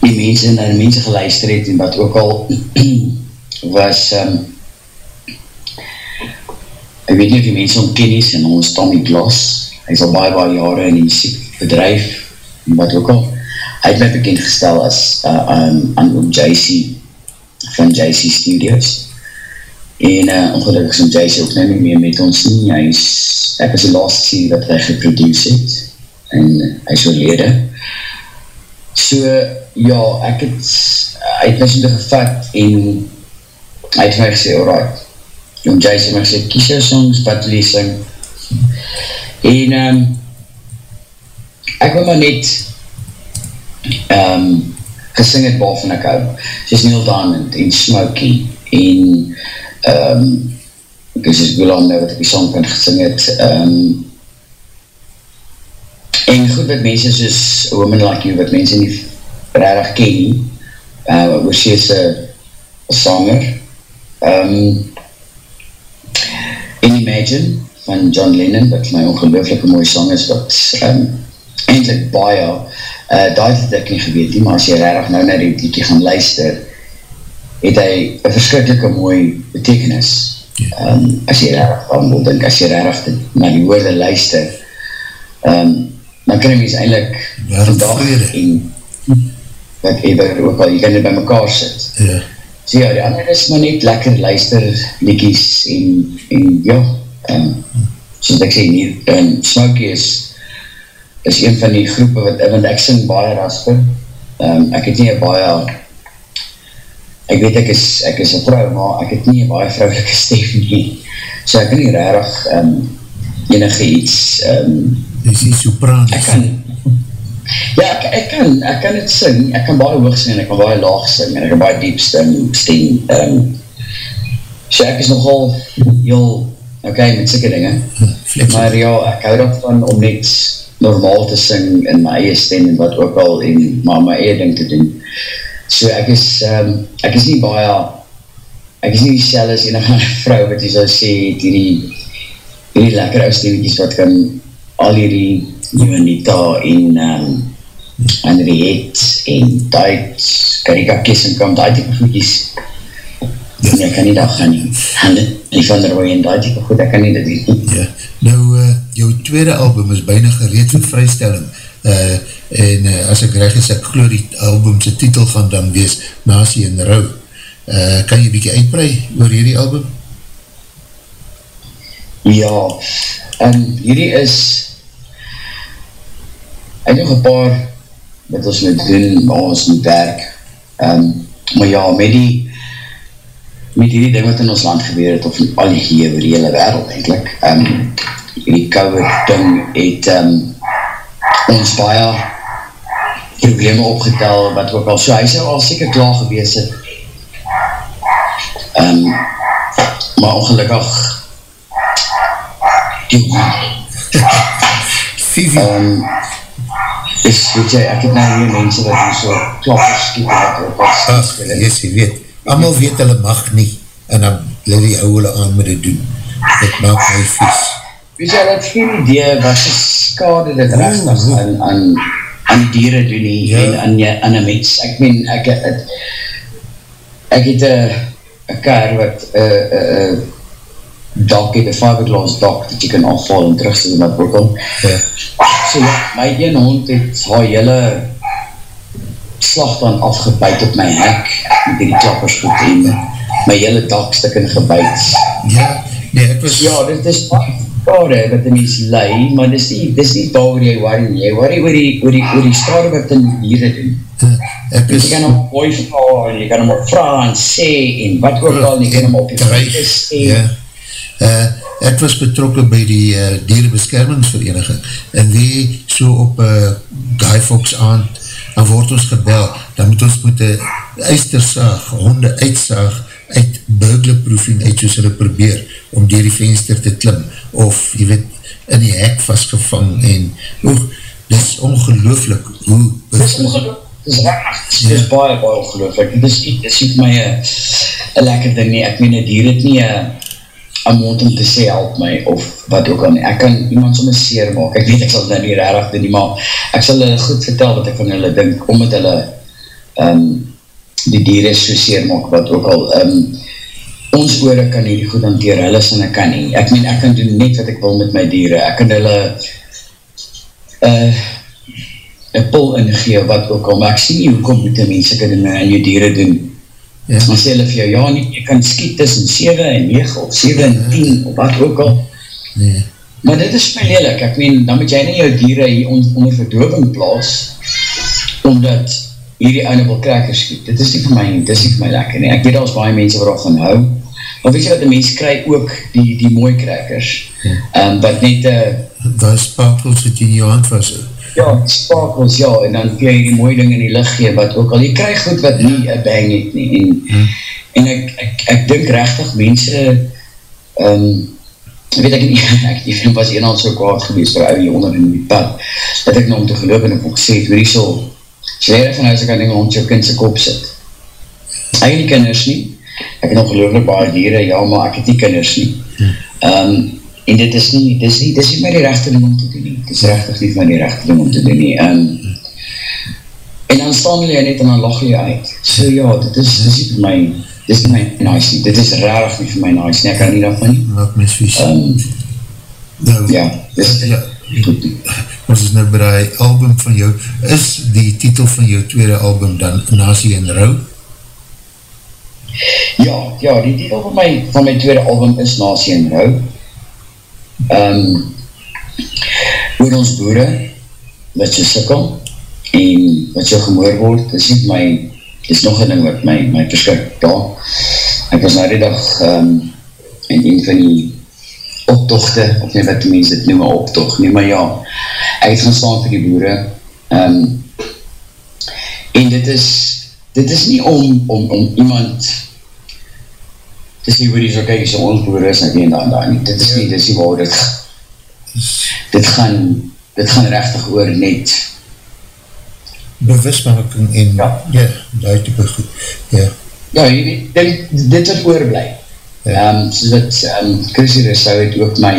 die mense na die mense geluister het en wat ook al was um, ek weet nie of die mense omken is en ons Tommy Gloss. Hy is al baie baie jare in die muziekbedrijf en wat ook al. Hy het my bekend gestel as uh, um, aan oom JC van JC Studios. En uh, ongelukkig is oom JC ook nou nie meer met ons nie. Hy is, ek is die laatste serie wat hy geproduce het en hy is oorlede. So, ja, ek het, hy het my so gevat en hy het my gesê, alright, Jong Jace het my gesê, kies jou songs, wat lees sing. En, um, ek wil maar net um, gesing het waarvan ek hou. Soos Neil Diamond en Smokey en um, ek is Gulam nou wat ek die songpunt gesing het, um, En goed wat mense soos A Woman Like You, wat mense nie rarig ken nie, uh, oor sy is een sanger. Um, en Imagine van John Lennon, wat my ongelooflike mooie song is, wat um, eindelijk baie, uh, daar het ek nie geweet nie, maar as jy rarig nou na die liedje gaan luister, het hy een verskrikkelijke mooie betekenis. Um, as jy rarig aan wil dink, as jy rarig na die woorde luister, um, dan kan mys eindelijk vandag en wat ever ook al, jy kan dit by mekaar sit. Ja. So ja, die ander is maar net lekker luister, likies en, en ja, um, soos ek sê, nie, en Smokey is is een van die groepen, wat, want ek sing baie rasper, um, ek het nie baie, ek weet ek is, ek is een vrou, maar ek het nie baie vrouwelike stem nie, so ek kan nie rarig um, enige iets, um, is die sopraan, ek kan, ja, ek, ek kan, ek kan het sing, ek kan baie hoog sing, ek kan baie laag sing, en ek kan baie diep stem, stem, um, so ek is nogal heel, ok, met sikke dinge, maar ja, ek hou daarvan om net normaal te sing in my eie stem en wat ook al en maar my eie ding te doen. So ek is, um, ek is nie baie, ek is nie sel as enige vrou wat jy sal sê, hierdie, hierdie lekker ou stemmetjies wat kan al hierdie Juanita en um, Henriette en Duits, Karika Kies en kom, die type voetjies, Ja. Nee, ek kan nie daar gaan nie. Hande, die van der Roy en die goed, ek kan nie dit doen. Ja. Nou, uh, jou tweede album is bijna gereed vir vrystelling. Uh, en uh, as ek reg is, ek geloof die album sy titel gaan dan wees Nasie en Rou. Uh, kan jy bykie uitbrei oor hierdie album? Ja, en hierdie is ek nog een paar wat ons moet doen, maar ons moet werk. Um, maar ja, met die met hierdie ding wat in ons land gebeur het, of al die oor die hele wereld eindelijk, um, hierdie COVID ding het um, ons baie probleme opgetel, wat ook al so, hy sal al seker klaar gewees het, um, maar ongelukkig die um, is, weet jy, ek het nou hier mense wat hier so klappers skiet, wat op wat ah, yes, jy weet, allemaal weet hulle mag nie, en dan wil die ou hulle aan met dit doen. Dit maak my vies. Weet jy, dat geen idee wat die skade dit rechtig aan, aan, aan die dieren doen nie, ja. en aan, aan een mens. Ek meen, ek het, ek het een kar wat uh, uh, dak het, een fiberglass dak, dat jy kan afval en terugsit in dat boekel. Ja. So, my een hond het haar hele slag dan afgebuid op my hek met die klappers goed en my hele dakstuk in gebuid. Ja, nee, ek was... Ja, dit is skade wat die mens lei, maar dit is nie, is nie daar waar jy worry, jy worry oor die, oor die, oor die skade wat die dieren doen. Uh, ek is... Jy kan hem mooi vraag, jy kan op vraag en sê, en wat ook al, jy kan hem op die vrees sê. Ja, uh, ek was betrokken by die uh, dierenbeskermingsvereniging, en die so op uh, Guy Fox aand, dan word ons gebel, dan moet ons met die eistersaag, honde uitsaag, uit burglerproefing uit soos hulle probeer, om dier die venster te klim, of jy weet, in die hek vastgevang, en oog, dit is ongelooflik, hoe... Dit is ongelooflik, is raar, dit is baie, baie ongelooflik, dit is, dit is my een lekker ding nie, ek meen, dier het nie een mond om te sê, help my, of wat ook al nie, ek kan iemand soms seer maak, ek weet, ek sal dit nie raar doen nie, maar ek sal hulle goed vertel wat ek van hulle dink, om met hulle um, die dieren so seer maak, wat ook al um, ons oore kan nie goed hanteer, hulle sin ek kan nie, ek meen, ek kan doen net wat ek wil met my dieren, ek kan hulle uh, een pol ingee, wat ook al, maar ek sien nie, hoekom moet die mense kan in jou dieren doen, Ja. Dan sê hulle vir jou, ja nie, jy kan skiet tussen 7 en 9 of 7 en 10 ja. of wat ook al. Nee. Maar dit is my lelik, ek meen, dan moet jy nie jou dieren hier on, onder verdoving plaas, omdat hierdie oude wil krakers skiet. Dit is nie vir my, dit is nie vir my lekker nie. Ek weet als baie mense wat van hou, maar weet jy wat die mens krijg ook die, die mooie krakers, ja. um, wat net... Uh, Daar is spakels jy in jou hand was, ja, sparkles, ja, en dan kun jy die mooie ding in die licht gee, wat ook al, jy krijg goed wat nie een bang het nie, en, hmm. en ek, ek, ek dink rechtig mense, um, weet ek nie, ek die film was eenhand so kwaad geweest, vir ou hier onder in die pad, dat ek nou om te geloof en ek ook gesê, hoe die so, slegde van huis, ek kan ding om jou kindse kop sit, het nie kinders nie, ek het nog gelooflik baie dieren, ja, maar ek het nie kinders nie, um, en dit is nie, dit is nie, dit is nie my die rechte ding om te doen nie, dit is rechtig nie my die rechte ding om te doen nie, en, en dan staan jy net en dan lach jy uit, so ja, dit is, dit is nie vir my, dit is nie my nice nie, dit is rarig nie vir my nice nie, ek kan nie daarvan nie. Wat mis vies. Um, nou, ja, dit. is, ja, ons is nou by die album van jou, is die titel van jou tweede album dan Nasie en Rou? Ja, ja, die titel van my, van my tweede album is Nasie en Rou, um, oor ons boere wat so sikkel, en wat so gemoor word, dis nie my, dis nog een ding wat my, my verskrik daar. Ek was nou die dag um, in een van die optochte, of nie wat die mens dit noem, optocht, nie, maar ja, ek het gaan vir die boere, um, en dit is, dit is nie om, om, om iemand sê, hoe die so kyk, so ons boere is, en daar en daar nie, dit is nie, dit is nie waar, dit, dit gaan, dit gaan rechtig oor net, bewustmaking en ja, ja die type goed, ja. Ja, jy weet, dit, dit wat oorblij. Ja. Um, soos wat um, Chrissy Rissau het ook my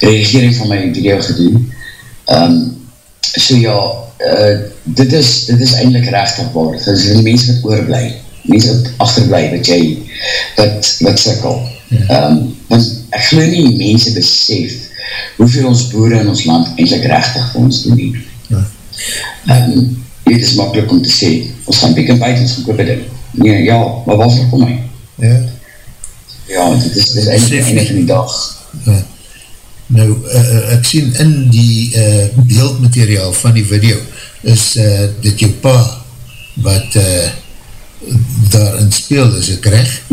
reagering van my video gedoen. Um, so ja, uh, dit is, dit is eindelijk rechtig waar. Dit is die mens wat oorblij. Mens wat achterblij, wat jy, wat, wat sikkel. Ja. Um, want ek geloof nie mense besef hoeveel ons boere in ons land eindelijk rechtig vir ons doen. Ja. Um, dit is makkelijk om te sê, ons gaan piek en buiten, ons gaan koop dit. Nee, ja, maar wat vir kom my? Ja. Ja, dit is, dit is eindelijk einde van die dag. Ja. Nou, uh, ek sien in die uh, beeldmateriaal van die video, is uh, dit jou pa, wat uh, daarin speel, is ek recht?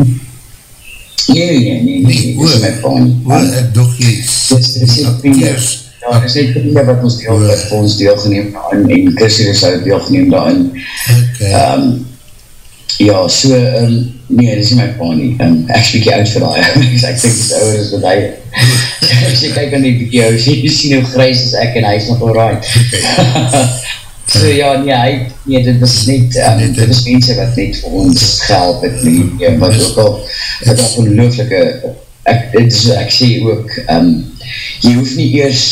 Nee, nee, nee, nee, nee, oor, dit is my pa nie. Oor, ek doch jy, dit is die acteurs, Ja, er is net vriende wat ons deel, wat vir ons deelgeneem daarin, en Chrissy is ook deelgeneem daarin. Okay. Um, ja, so, um, nee, dit is nie my pa nie. Um, ek is bykie oud vir daai. ek denk, dit is ouder as wat hy. As jy kyk aan die video, sê, jy sien hoe grys is ek, en hy is nog alright. So, ja, nee, hy, nee, dit is net, um, dit is mense wat net vir ons gehelp het, nie, ja, wat ook al, wat al ongelooflike, ek, dit is, ek sê ook, um, jy hoef nie eers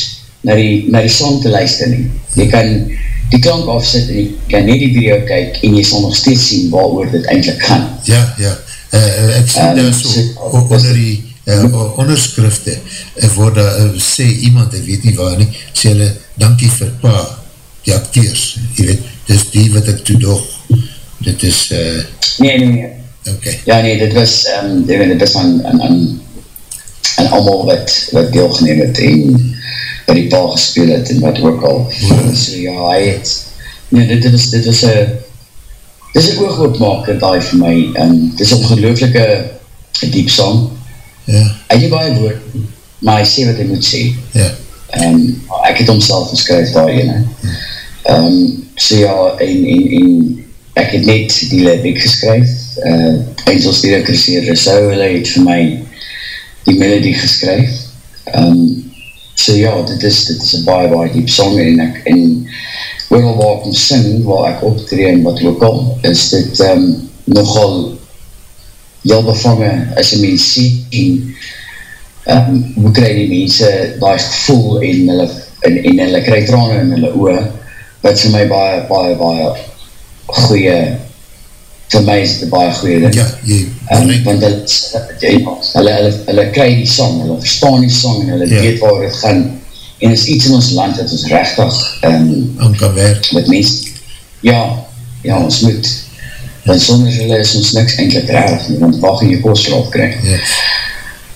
na die, na die song te luister nie. Jy kan die klank afsit en jy kan net die video kyk en jy sal nog steeds sien waar oor dit eindelijk gaan. Ja, ja. Uh, ek sien um, daar so, so onder die uh, onderskrifte uh, word daar, uh, sê iemand, ek weet nie waar nie, sê hulle, dankie vir pa, die acteurs, jy weet, dis die wat ek toe doch, dit is... Uh, nee, nee, nee. Okay. Ja, nee, dit was, um, dit was aan, aan, aan, aan allemaal wat, wat deelgeneem het en by die pa gespeel het en wat ook al. Ja. So ja, hy het, nee, dit was, dit was een, dit is een oogopmaker daai vir my, en dit is een ongelooflike diep song. Ja. Hy het baie woord, maar hy sê wat hy moet sê. Ja. En ek het homself geskryf daai ene. Ja. Um, so ja, en, en, en ek het net die lyric geskryf, uh, Eindels die Rekruseer Rousseau, hy het vir my die melodie geskryf. Um, so ja, dit is, dit is een baie, baie diep song en ek, en ooral waar ek om sing, waar ek optree en wat lokal, is dit um, nogal heel bevangen as een mens sien en um, hoe krij die mense die gevoel en hulle, en, en hulle krij tranen in hulle oor, wat vir my baie, baie, baie goeie vir my is dit baie goeie ding. Ja, jy, um, want hulle, hulle, hulle, hulle kry die song, hulle verstaan die song en hulle ja. weet waar het gaan en is iets in ons land dat ons rechtig um, aan kan werk. Met mens, ja, ja, ons moet want sonder hulle is ons niks eindelijk raar want waar gaan jy kostverhaal krijg? Ja.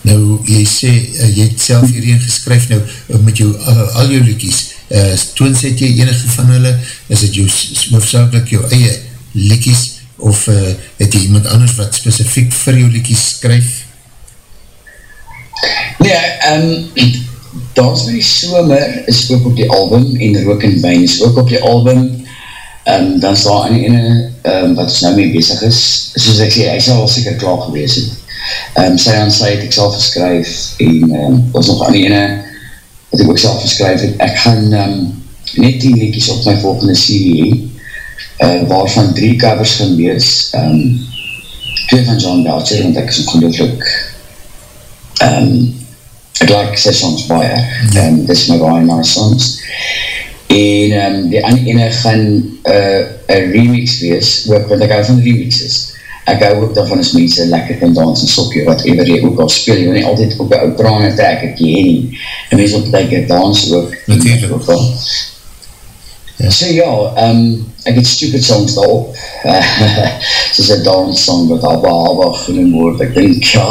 Nou, jy sê, uh, jy het self hierheen geskryf nou, uh, met jou, uh, al jou liedjes, uh, toons het jy enige van hulle, is het jou, hoofdzakelijk jou eie liedjes, of uh, het jy iemand anders wat specifiek vir jou liedjes skryf? Nee, um, Dans by die Somer is ook op die album en Rook en Wijn is ook op die album um, dan is daar ene um, wat ons nou mee bezig is soos ek sê, hy sal al seker klaar gewees het um, sy aan sy het ek sal geskryf en um, was nog aan die ene wat ek ook sal geskryf het ek gaan um, net 10 liedjes op my volgende serie uh, waarvan drie covers gaan wees. Um, twee van John Belcher, want ek is ongelooflik um, ek like sy songs baie. Ja. Um, dit is my baie nice songs. En um, die ander ene gaan uh, een remix wees, ook, want ek hou van remixes. Ek hou ook daarvan as mense lekker kan dans en sokje, wat ever jy ook al speel. Jy wil nie altyd ook een oud trane trek, ek jy nie. En mense op die keer dans ook. Natuurlijk. Ook al. Ja. So ja, um, ek het stupid songs daarop, soos een dance song wat Abba Abba genoem word, ek denk, ja,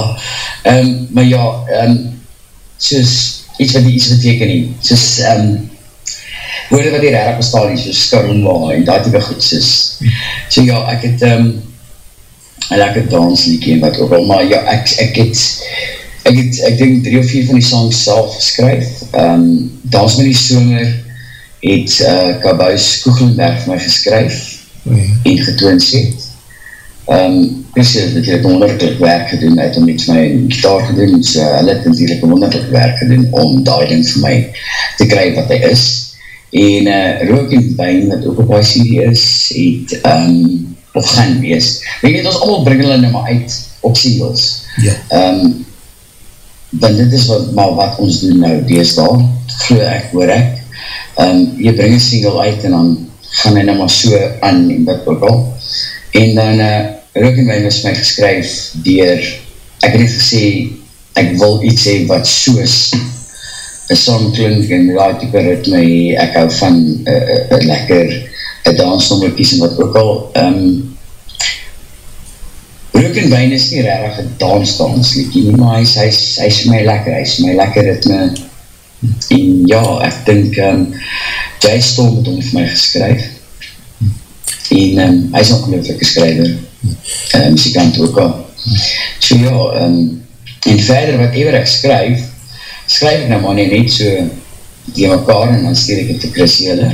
um, maar ja, um, soos iets wat die iets beteken nie, soos, um, woorde wat die raar bestaan nie, soos Karumba en dat die goed soos. So ja, ek het um, een lekker dansliedje en wat ook al, maar ja, ek, ek het, ek het, ek denk drie of vier van die songs self geskryf. Um, Dans met die Songer het uh, Kabuis Koegelenberg vir my geskryf oh, ja. en getoons het. Um, Chris het natuurlijk wonderlijk werk gedoen, hy het om iets my gitaar gedoen, so hy het natuurlijk wonderlijk werk gedoen om die ding vir my te kry wat hy is. En uh, Rook en Wijn, wat ook op my CD is, het, um, of gaan wees. Weet jy, ons allemaal bring hulle nou maar uit op singles. Ja. Um, dan dit is wat, maar wat ons doen nou, dees daar, geloof ek, hoor ek. Um, jy bring een single uit en dan gaan hy nou maar so aan en wat ook al. En dan, uh, Rukkenwijn is my geskryf dier, ek het gesê, ek wil iets hee wat soos een song klink en die type ritme ek hou van een uh, uh, lekker dansnummer kies en wat ook al. Um, Rukkenwijn is nie rarig een dansdans liekie nie, maar hy is, hy, is, hy is my lekker, hy is my lekker ritme en ja, ek dink um, Jay Storm het om vir my geskryf en um, hy is ook een skryver uh, muzikant ook al. So ja, um, en verder wat ever ek skryf, skryf ek nou maar nie net so die mekaar en dan stuur ek het te Chris Hele.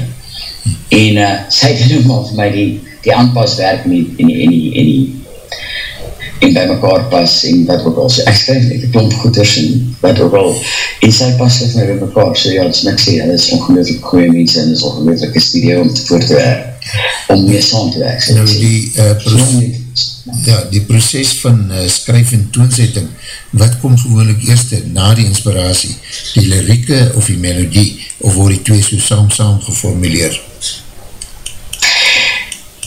En uh, sy het nou maar vir my die, die aanpaswerk in die, in die, in die, in die en by mekaar pas en wat ook al, so ek skryf net die klomp goeders en wat ook al, en sy pas vir my by mekaar, so ja, dis my ek sê, dit is ongelooflik goeie mense en dit is ongelooflik studio om te voort te werk om mee saam te werk. Nou die, uh, proces, ja, die proces van uh, skryf en toonzetting, wat kom gewoonlik eerste na die inspiratie? Die lirieke of die melodie, of word die twee so saam-saam geformuleer?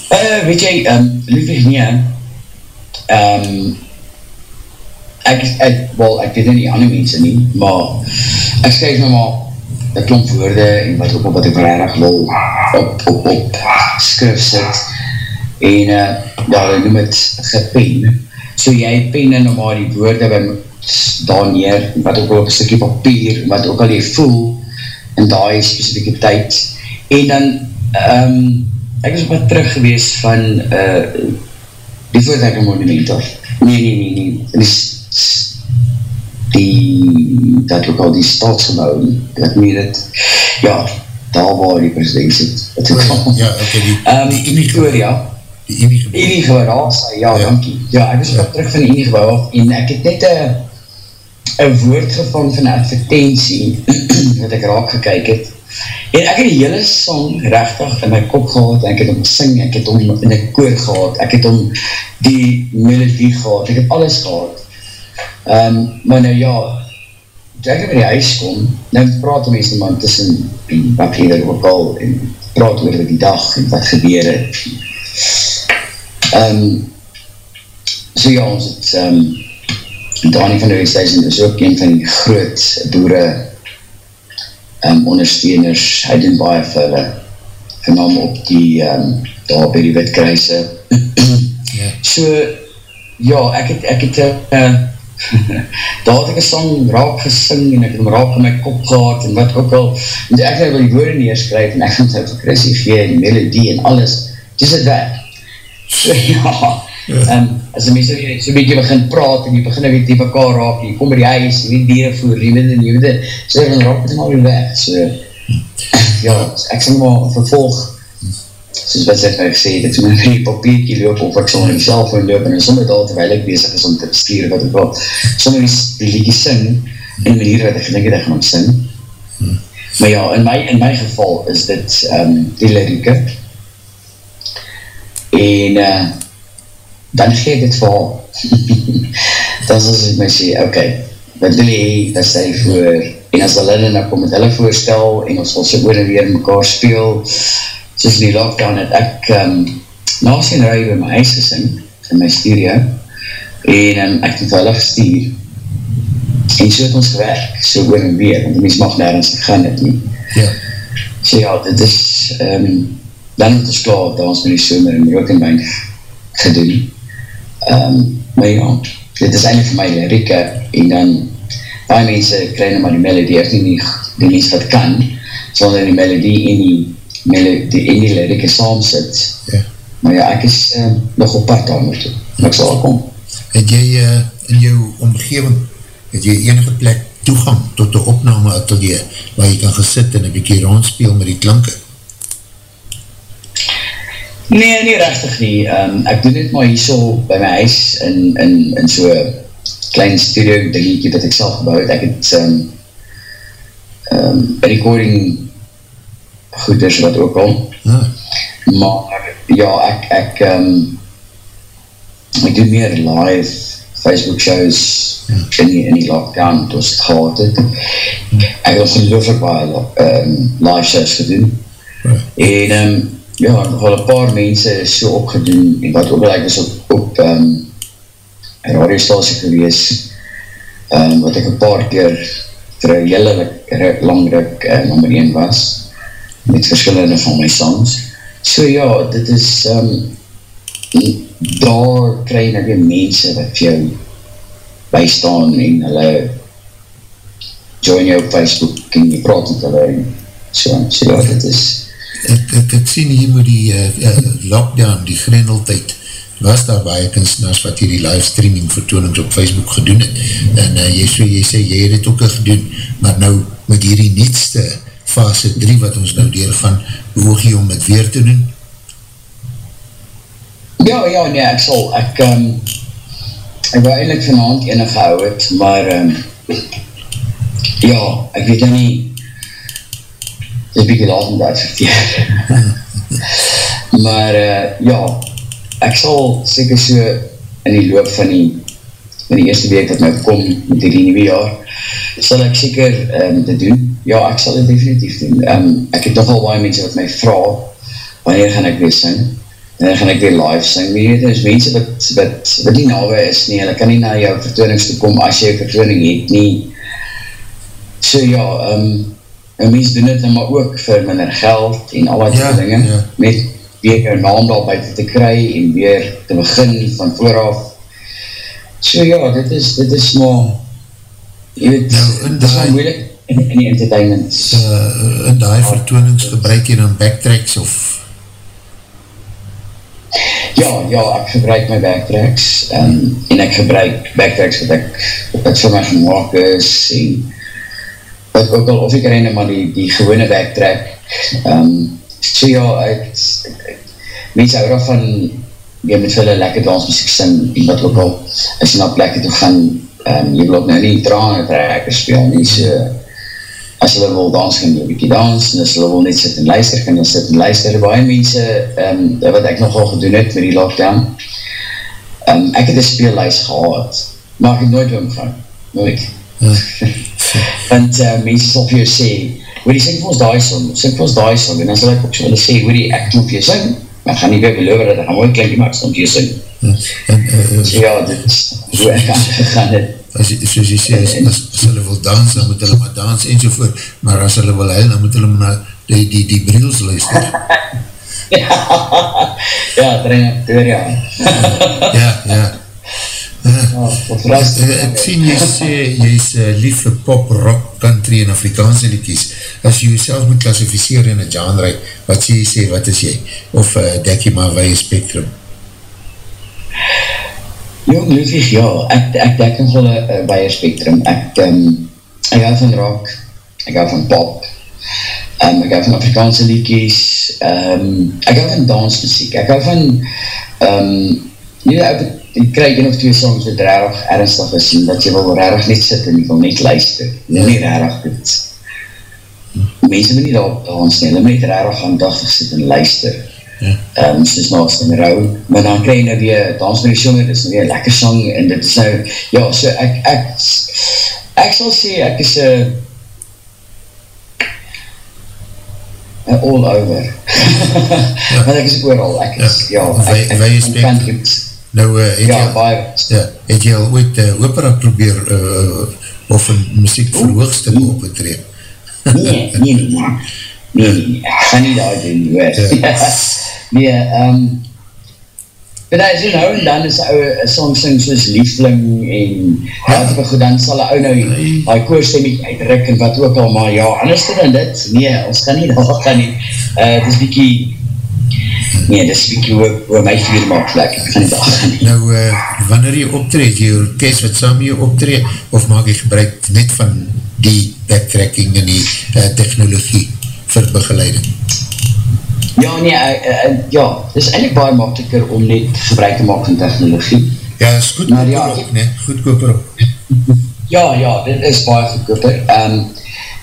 Uh, weet jy, um, liefig nie, um, ek, ek, wel, ek weet nie ander mense nie, maar ek skryf nou maar een klomp woorde en wat ook op wat ek vrijdag wil op, op, op skrif sit. En uh, ja, hulle noem het gepen. So jy pen en nou maar die woorde by daar neer, wat ook op een stukje papier, wat ook al jy voel in die specifieke tyd. En dan um, ek is op wat terug gewees van uh, die voordek monument af nee, nee, nee, nee, die die, dat ook al die staatsgebouw, dat meer het, ja, daar waar die president zit. Oh, ja, oké, die, um, die Victoria. Die Uniegebouw. Uniegebouw, ja, ja, dankie. Ja, ek is ja. terug van die Uniegebouw en ek het net een een woord gevang van een advertentie wat ek raak gekyk het en ek het die hele song rechtig in my kop gehad, ek het om sing, ek het om in die koor gehad, ek het om die melodie gehad, ek het alles gehad Um, maar nou ja, toe ek in die huis kom, nou praat die mense man tussen en wat hier ook al, en praat oor die dag en wat gebeur het. Um, so ja, ons het, um, Dani van die Westhuizen is ook een van die groot boere um, ondersteuners, hy doen baie vir hulle, genaam op die, um, daar by die witkruise. ja. So, ja, ek het, ek het, uh, daar had ek een song raak gesing en ek het hem raak in my kop gehad en wat ook al, en ek het die woorde neerskryf en ek het het vir Chrissy gee en melodie en alles, dis het weg so ja, ja. Um, as die mense so een beetje begin praat en jy begin weer die mekaar raak, jy kom by die huis en die dieren voer, jy weet en jy weet so dan raak het alweer weg. So, ja, ek sal maar vervolg. Soos wat sy my gesê, dat met die papierkie loop of ek sal met die cellfoon loop en sommer daar terwijl ek bezig is om te bestuur wat ek wil, sommer die, die liedje sing en die manier wat ek gedink het ek gaan sing. Maar ja, in my, in my geval is dit um, die lirieke. En uh, dan geef dit vir dan sal sy my sê, ok wat wil jy, wat sê voor en as hulle dan kom met hulle voorstel en ons wil sy oor en weer mekaar speel soos die lockdown het ek um, na sien rui by my huis gesing in my studio en um, ek het hulle gestuur. En so het ons gewerk so oor en weer, want die mens mag nergens gaan het nie. Ja. so ja, dit is um, dan het ons klaar dat ons met die somer in Rokenbein gedoen um, maar ja, dit is eindelijk vir my lirieke en dan baie mense krijg nou maar die melodie, die, die mens wat kan sonder die melodie en die, melodie, en die lirike saam sit. Ja. Maar ja, ek is uh, nog op pad daarmee toe. Ek sal al kom. Het jy uh, in jou omgeving, het jy enige plek toegang tot die opname atelier, waar jy kan gesit en een bykie rondspeel met die klanke? Nee, nie rechtig nie. Um, ek doen dit maar hier so by my huis in, in, in so klein studio dingetje dat ek self gebouw het. Ek het um, um, recording goeders wat ook al. Ah. Maar ja, ek ek, um, ek doen meer live Facebook shows ja. in, die, in die lockdown het ons het gehad het. Ek het ons gelooflik baie um, live shows gedoen. Ja. En um, ja, nogal een paar mense is so opgedoen, en wat ook gelijk is op, op um, een radiostasie gewees, um, wat ek een paar keer vir een hele lang ruk uh, nummer 1 was, met verskillende van my songs. So ja, dit is, um, daar krij nou weer mense wat vir jou bijstaan en hulle join jou op Facebook en jy praat met hulle en so, so ja, dit is ek, ek, ek sien hier met die uh, uh, lockdown, die grendeltijd, was daar baie kunstenaars wat hier die livestreaming vertoonings op Facebook gedoen het, en uh, jy, so, jy sê, jy het het ook al gedoen, maar nou met hierdie nietste fase 3 wat ons nou doorgaan, hoog jy om het weer te doen? Ja, ja, nee, ek sal, ek, um, ek wil eindelijk vanavond enig gehou het, maar, um, ja, ek weet nou nie, is bykie laat om dat verkeer. maar uh, ja, ek sal seker so in die loop van die, van die eerste week wat nou kom met die nieuwe jaar, sal ek seker um, dit doen. Ja, ek sal dit definitief doen. Um, ek het nogal baie mense wat my vraag, wanneer gaan ek weer sing? En dan gaan ek weer live sing. Weet jy, is mense wat, wat, wat nie nawe is nie, hulle kan nie na jou vertoonings toe kom as jy vertooning het nie. So ja, um, en mens doen het maar ook vir minder geld en al die ja, dinge, ja. met weer jou naam daar buiten te kry en weer te begin van vooraf. So ja, dit is, dit is maar, jy weet, nou, dit is maar moeilik in, in die entertainment. Uh, in die vertoonings gebruik jy dan backtracks of? Ja, ja, ek gebruik my backtracks um, en ek gebruik backtracks wat ek, wat vir my gemaakt is en wat ook al of ek reine maar die, die gewone backtrack um, so ja ek, ek, ek mense hou daarvan jy moet vir hulle lekker dansmuziek sing en wat ook al as jy na plekke toe gaan um, jy wil ook nou nie trane trekker speel nie so as hulle wil dans gaan jy bykie dans en as hulle wil net sit en luister kan jy sit en luister. Baie mense um, wat ek nogal gedoen het met die lockdown um, ek het een speellijst gehad maar ek het nooit omgaan nooit. Ja. want uh, mense sal vir jou sê, hoor die sing vir ons die song, sing vir ons die song, en dan sal ek ook so willen sê, hoor die ek moet vir jou sing, maar ek gaan nie weer beloof dat ek gaan mooi klinkie maak, sal vir jou sing. Ja, en, uh, so ja, dit is hoe ek aan gegaan het. As, soos jy sê, as, as, as hulle wil dans, dan moet hulle maar dans en sovoort, maar as hulle wil huil, dan moet hulle maar die, die, die brils luister. ja, ja, dring ek door, ja. ja, ja. Uh, ek sien jy sê, jy is uh, lief vir pop, rock, country en Afrikaanse liedjes. As jy jyself moet klassificeer in een genre, wat sê jy sê, wat is jy? Of uh, dek jy maar weie spectrum? Jong, liefig, ja. Ek, ek dek nogal een weie spectrum. Ek, um, ek hou van rock, ek hou van pop, um, ek hou van Afrikaanse liedjes, um, ek hou van dansmuziek, ek hou van, um, nie, ek, jy krijg een of twee songs wat rarig ernstig is en dat jy wil rarig net sit en jy wil net luister. Jy wil nie rarig dit. Mense moet nie daar dans nie. Hulle moet net rarig aandachtig sit en luister. Ja. um, soos naast in rouw maar dan krijg jy nou weer dans met die song dit is nou weer lekker song en dit is nou ja so ek ek, ek sal sê ek is een all over. Ja. want ek is ooral ek is ja, ja ek, ek, ek, ek, ek, Nou, uh, het, ja, jy, ja, het jy al ooit uh, opera probeer uh, of een muziek verhoogste nee. opgetreed? nee, nee, nee, nee, nee, nee, ek gaan nie daar doen, hoor. Ja. nee, um, But as you know, en dan is ou een song sing soos liefling en wat ja, goed, dan sal ou nou die koorstemmie uitdruk en wat ook al, maar ja, anders dan dit, nee, ons gaan nie daar gaan nie. Uh, het is bykie, nee, dit is bykie hoe, hoe my vier maak vlek, ek gaan nie daar gaan nie. Nou, uh, wanneer jy optreed, jy orkest wat saam jy optreed, of maak jy gebruik net van die backtracking en die uh, technologie vir begeleiding? Ja, nee, uh, uh, ja, het is eindelijk baie makkelijker om net gebruik te maak van technologie. Ja, het is goedkoper ja, ook, nee, goedkoper ook. Ja, ja, dit is baie goedkoper. Um,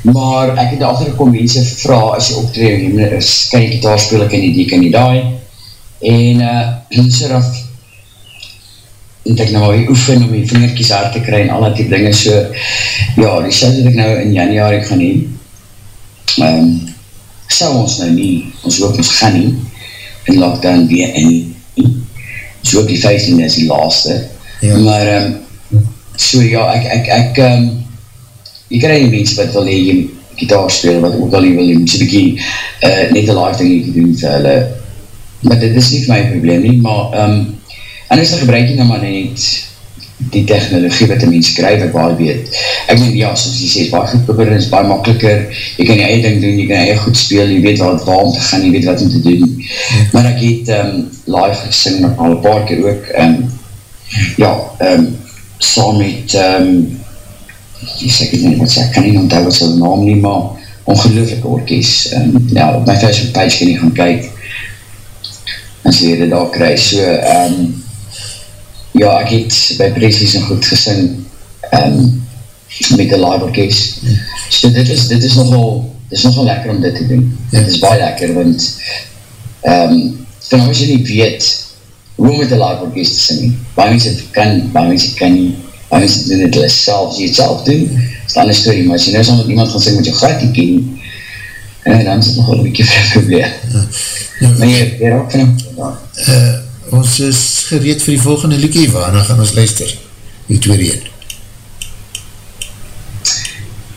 maar ek het daar achtergekom, mense vraag, as jy optree, jy is, kan jy gitaar speel, kan jy die, kan jy die. En, uh, en so dat, en ek nou al oefen om die vingerkies hard te kry en al die dinge so, ja, die shows dat ek nou in januari gaan heen, um, sal ons nou nie, ons hoop ons gaan nie, in lockdown weer in, ons hoop die 15 is die laaste, ja. maar, um, so ja, ek, ek, ek, um, jy krijg mense wat wil hee, jy gitaar speel, wat ook al jy wil, jy moet so bykie, uh, net een live ding jy doen vir hulle, maar dit is nie vir my probleem nie, maar, um, is die gebruik jy nou maar net, die technologie wat die mens skryf, ek baie weet. Ek meen, ja, soos jy sê, is baie goedkoper, is baie makkeliker, jy kan jy eie ding doen, jy kan jy goed speel, jy weet wat waar om te gaan, jy weet wat om te doen. Maar ek het um, live gesing al een paar keer ook, um, ja, um, saam met, um, sê, ek weet nie wat sê, ek kan nie onthou wat sy naam nie, maar ongelooflike orkies. Um, ja, op my Facebook page kan jy gaan kyk, en sê jy dit daar krijg. So, um, ja, ek het by Presley's en goed gesing um, met die live orkest. Ja. So dit is, dit is nogal, dit is nogal lekker om dit te doen. Ja. Dit is baie lekker, want um, van nou as jy nie weet hoe om met die live orkest te sing, baie mense kan, baie mense kan nie, mense doen het hulle self, as jy het self doen, is dan een story, maar as jy nou saam met iemand gaan sing wat jy graag nie ken, en dan is het nogal een beetje vir probleem. Ja. Ja. Maar jy, jy raak van hem, ja. Uh, ons is gereed vir die volgende liekie, waarna gaan ons luister? Die tweede een.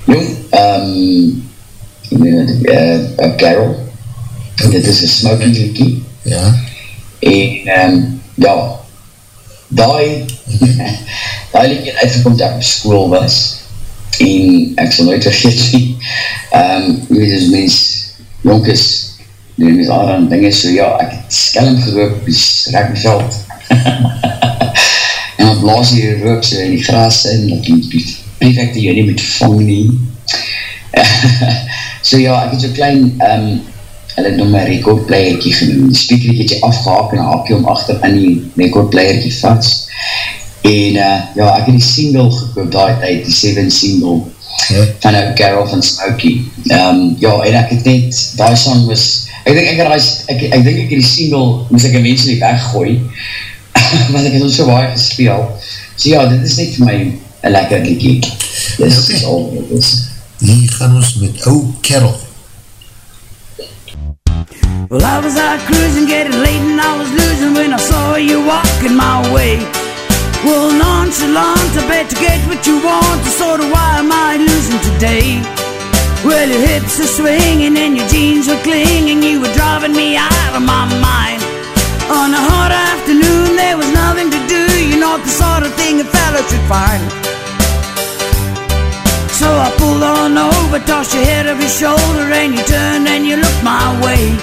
Jong, um, uh, Carol, oh. dit is een smoking liekie. Ja. En, um, ja, die, die liekie het uitgekomt dat ek op school was, en ek sal nooit vergeet nie, um, jy weet, as mens, jonk is, doen met allerhande dinge, so ja, ek het skelm geroop, die rek my veld. en dan blaas hier roop so in die gras in, dat die prefecte jou nie moet vang nie. so ja, ek het so klein, um, hulle het nog my recordplayerkie genoem, die speaker het jy afgehaak en haak jy om achter in die recordplayerkie vast. En uh, ja, ek het die single gekoop daai tijd, die 7 single, ja. van uh, Carol van Smokey. Um, ja, en ek het net, die song was, ek denk ek, ek, ek, ek denk ek die single moes ek in mense nie weggooi want ek het ons so waar gespeel so ja, dit is net vir my een lekker liekie dis okay. al dit is hier gaan ons met ou Carol Well I was out cruising getting late and I was losing when I saw you walking my way Well nonchalant I bet you get what you want so sort of why am I losing today Well, your hips are swinging and your jeans were clinging. You were driving me out of my mind. On a hot afternoon, there was nothing to do. You're not the sort of thing a fella should find. So I pulled on over, tossed your head over your shoulder, and you turned and you looked my way.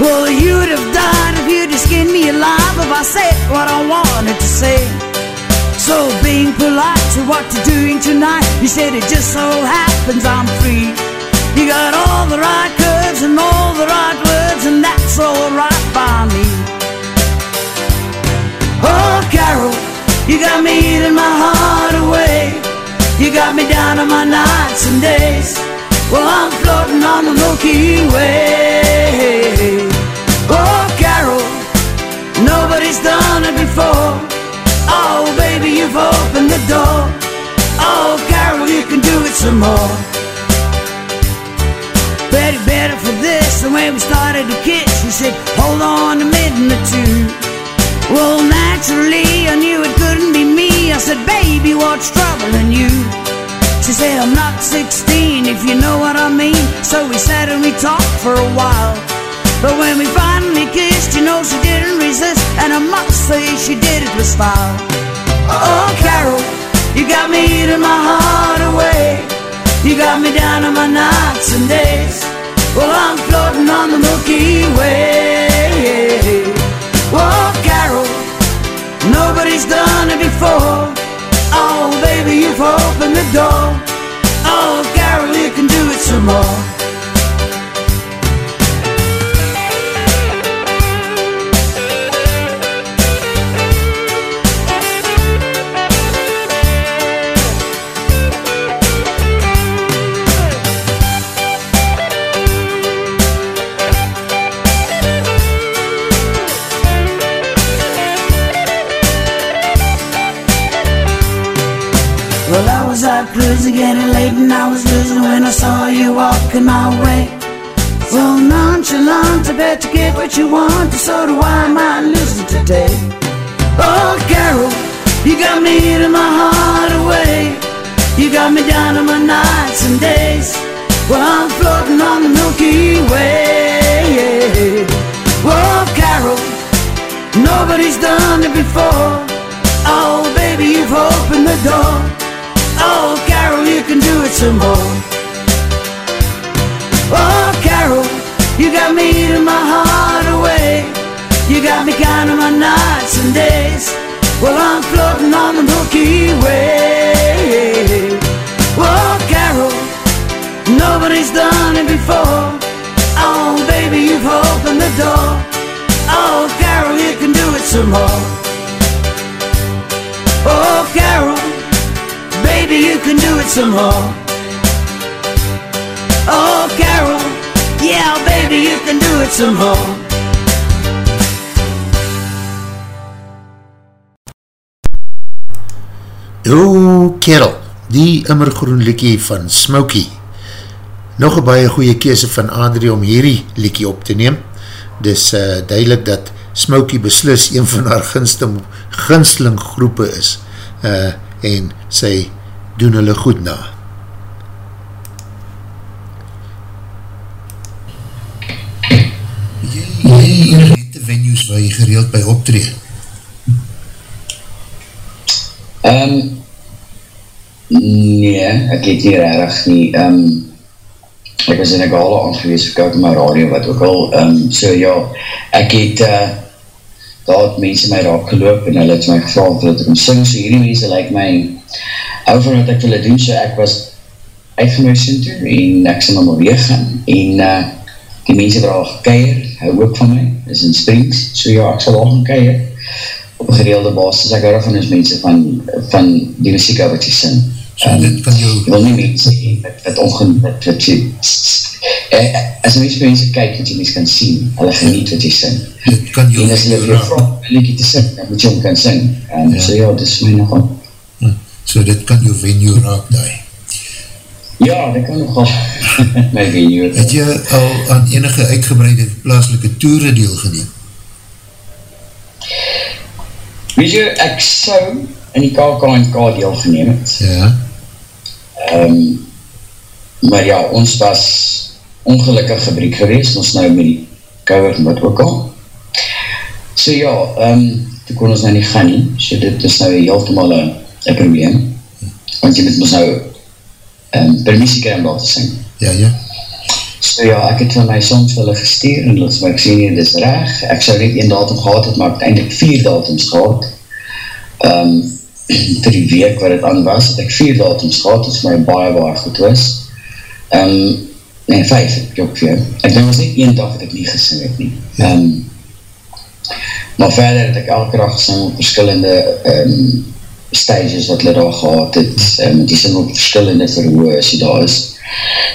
Well, you'd have died if you'd have skinned me alive if I said what I wanted to say. So being polite to what you're doing tonight, you said it just so happens I'm free. You got all the right curves and all the right words, and that's all right by me. Oh, Carol, you got me eating my heart away. You got me down on my nights and days. Well, I'm floating on the Milky Way. Oh, Carol, nobody's done it before. Baby, you've opened the door. Oh, Carol, you can do it some more. Betty better for this, and when we started to kiss, she said, Hold on a minute or two. Well, naturally, I knew it couldn't be me. I said, Baby, what's troubling you? She said, I'm not 16, if you know what I mean. So we sat and we talked for a while. But when we finally kissed, you know she didn't resist, and I must say she did it with style. Oh, Carol, you got me eating my heart away. You got me down on my nights and days. Well, I'm floating on the Milky Way. Oh, Carol, nobody's done it before. Oh, baby, you've opened the door. Oh, Carol, you can do it some more. Cruising, getting late, and I was losing when I saw you walking my way. So nonchalant, I bet you get what you want, so do I, might losing today. Oh, Carol, you got me eating my heart away. You got me down on my nights and days. Well, I'm floating on the Milky Way. Oh, Carol, nobody's done it before. Oh, baby, you've opened the door. Oh, can do it some more. Oh, Carol, you got me eating my heart away. You got me counting my nights and days. Well, I'm floating on the Milky Way. Oh, Carol, nobody's done it before. Oh, baby, you've opened the door. Oh, Carol, you can do it some more. Oh, Carol. Baby, you can do it some more. Oh, Carol, yeah, baby, you can do it some more. Oh, Carol, die immergroen liekie van Smokey. Nog een baie goeie kese van Adrie om hierdie liekie op te neem. Dis uh, duidelik dat Smokey beslis een van haar ginsteling groepe is. Uh, en sy doen hulle goed na. Jy het die venues waar jy gereeld by optree? Um, nee, ek het nie rarig nie. Um, ek was in een gala aangewees, ek kijk my radio, wat ook al. Um, so ja, ek het uh, daar het mense my raak geloop en hulle het my gevraagd dat ek om sing, so hierdie mense lyk like my hou van wat ek wil doen, so ek was uitgenooi sin toe, en ek sal maar weer gaan, en uh, die mense wat al gekeier, hou ook van my, is in Springs, so ja, ek sal al gaan keier, op een gereelde basis, ek hou van ons mense van, van die muziek wat jy sin, so um, jou... Wil nie mense wat, wat ongen, wat, wat jy, uh, as mense by mense kyk, wat jy mense kan sien, hulle geniet wat jy sin, dit kan jou... en as jy jou vraag, wil ek jy te sin, dan moet jy om kan sin, um, ja. so ja, dit is my nogal, so dit kan jou venue raak daai. Ja, dit kan nogal my venue. Het jy al aan enige uitgebreide plaaslike toere deel geneem? Weet jy, ek sou in die KKNK deel geneem het. Ja. Um, maar ja, ons was ongelukkig gebrek geweest, ons nou met die kouwer wat ook al. So ja, um, toe kon ons nou nie gaan nie, so dit is nou heeltemaal een een probleem, want jy moet ons nou um, permissie kry om daar te sing. Ja, ja. So ja, ek het van my soms vir hulle gesteer en hulle sê, ek sê nie, dit is reg, ek sou net een datum gehad het, maar ek het eindelijk vier datums gehad. Um, ter die week wat het aan was, het ek vier datums gehad, het my baie baie goed was. Um, nee, vijf het ek ook jou. Ek denk was net een dag het ek nie gesing het nie. Um, maar verder het ek elke dag gesing op verskillende um, stages wat hulle daar gehad het, um, die sing op verskillende verhoe as jy daar is.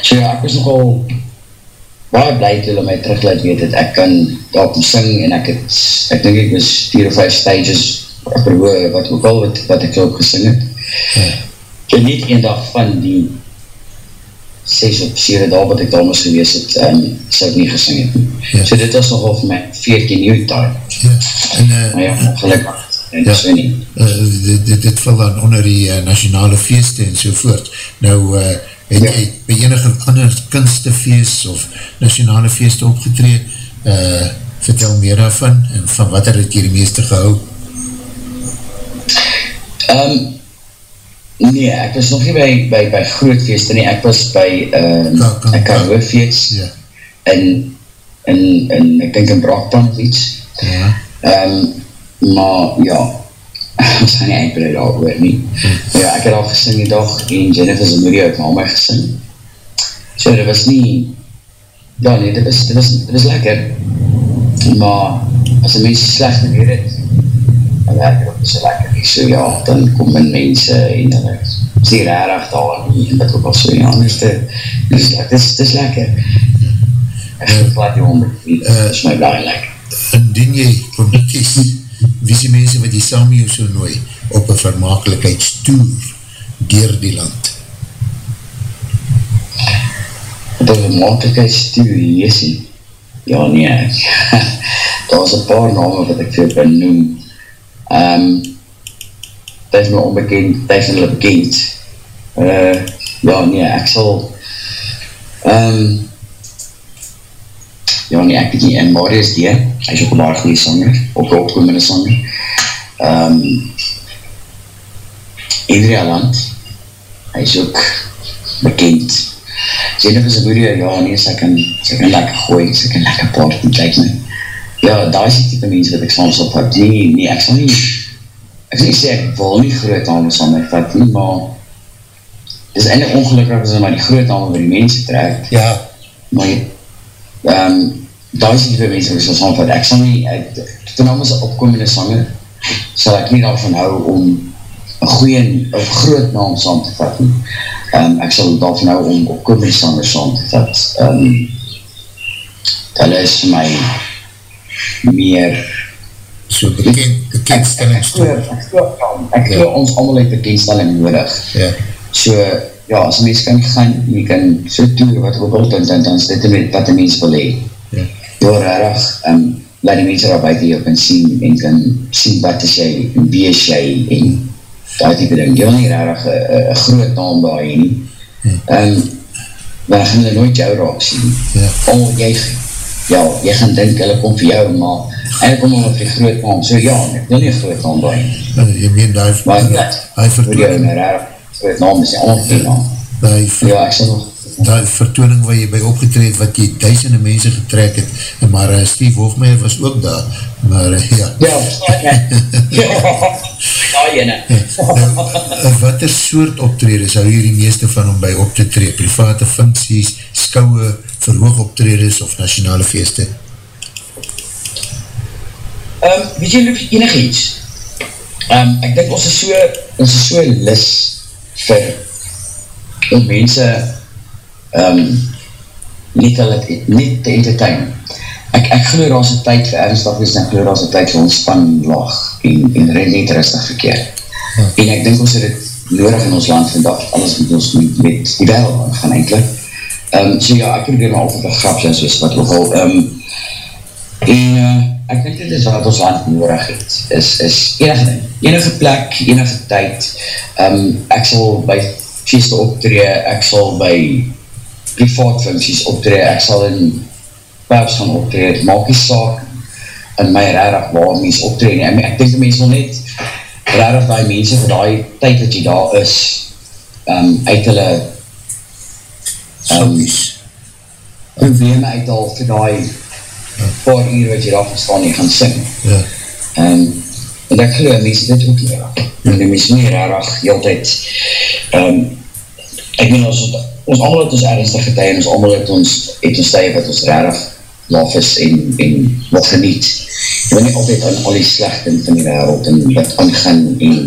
So ja, ek was nogal baie blij toe hulle my terugleid weet het, ek kan daar kom sing en ek het, ek denk ek was vier of vijf stages verhoe wat ook al wat, wat ek ook gesing het. Ja. En niet een dag van die 6 of 7 dag wat ek daar moest gewees het, um, sou ek nie gesing het. Ja. So dit was nogal vir my 14 nieuw time. Ja. En, uh, maar ja, gelukkig en ja, so nie. Uh, dit, dit, dit val dan onder die uh, nationale feeste en sovoort. Nou, uh, het ja. jy by enige ander kunstefeest of nationale feeste opgetree, uh, vertel meer daarvan en van wat het jy die meeste gehou? Um, nee, ek was nog nie by, by, by groot feeste nie, ek was by um, een karaoke feest ja. in, in, in, ek denk in Braakpan of iets. Ja. Um, maar ja, ons gaan nie eindelijk daar oor nie. Hm. Ja, ek het al gesing die dag en Jennifer's moeder het na my gesing. So, dit was nie, ja nee, dit was, dit was, dit was lekker, maar as die mense slecht in hier het, dan werk het ook nie so lekker nie. So ja, dan kom my mense en hulle sê rarig daar nie, en dat ook al so, ja, dit is, dit is, dit is lekker. Ek is glad die honderd, dit is my blij lekker. Indien jy probekies, wie is die mense wat jy saam jou so nooi op een vermakelijkheidstoer dier die land? Een vermakelijkheidstoer, jesie. Ja, nee, daar is een paar name wat ek vir benoem. Um, dit is my onbekend, dit is my bekend. Uh, ja, nee, ek sal... Um, ja nie, ek weet nie, en Marius D, hy is ook een baar goeie sanger, ook een opkomende sanger. Um, Adria Land, hy is ook bekend. Jennifer sy moeder, ja nie, sy kan, sy kan lekker gooi, sy kan lekker party, kijk nie. Ja, daar is die type mens wat ek soms op had, nee, nee, ek sal nie, ek sal nie sê, ek wil nie groot handen saam met vat nie, maar het is eindelijk ongelukkig as hy maar die groot handen waar die mense trek. Ja. Maar um, daar is die mense wat soms aanvat, ek sal nie, ek, toe naam is een opkomende sanger, sal ek nie daarvan hou om een goeie, een groot naam saam te vat nie. Um, ek sal daarvan hou om opkomende sanger saam te vat. Um, hulle is vir my meer so bekend, bekendstelling ek, ek, ek, ek ja. ons allemaal uit bekendstelling nodig. Ja. So, ja, as mens kan gaan, jy kan so toer wat ook al, dan, dan, dan is dit wat die mens wil hee. Ja. Heel rarig, um, laat die mense daar buiten jou kan sien en kan sien wat is jy en wie is jy en daar type ding, heel nie rarig een groot naam daar hier nie. Um, maar gaan hulle nooit jou raak sien ja. om jy ja, jy gaan dink hulle kom vir jou maar eindelijk kom hulle vir die groot naam. So ja, ek wil nie groot naam daar nie. Ja, jy meen daar maar net, vir jou een rarig groot naam is die ander geen naam ja, ek sal nog die vertooning waar jy by opgetreed wat jy duisende mense getrek het, maar uh, Steve Hoogmeier was ook daar, maar uh, ja. Ja, ja, ja, ja. Wat er soort optredes hou hier die meeste van om by op te treed? Private funksies, skouwe, verhoog optredes of nationale feeste? Um, weet jy, Luke, enig iets? Um, ek denk ons is so, ons is so lis vir om mense um, niet, hulle, niet te entertain. Ek, ek geloof daar is een tyd vir ernstig wees, en ek geloof daar is een tyd vir ontspan laag en, en net rustig verkeer. Ja. En ek denk ons het het nodig in ons land vandag, alles moet ons met, met die wereld gaan eindelijk. Um, so ja, ek probeer my altijd een grap zijn, soos wat ook al. Um, en uh, ek denk dit is wat ons land nodig het, is, is enige enige plek, enige tyd. Um, ek sal by feeste optree, ek sal by privaat funksies optree, ek sal in pubs gaan optree, het maak die saak in my rarig waar mens optree nie, ek denk die mens wil net rarig die mense vir die tyd wat jy daar is um, uit hulle um, probleme uithaal vir die ja. paar uur wat jy daar verstaan nie gaan sing ja. um, en ek geloof mense dit ook nie en die mense nie rarig heel tyd um, ek meen ons ons allemaal het ons ernstige tyd en ons allemaal het ons, het ons tyd wat ons rarig laf is en, en wat geniet. Jy wil nie altyd aan al die slechte van die wereld en wat aangaan en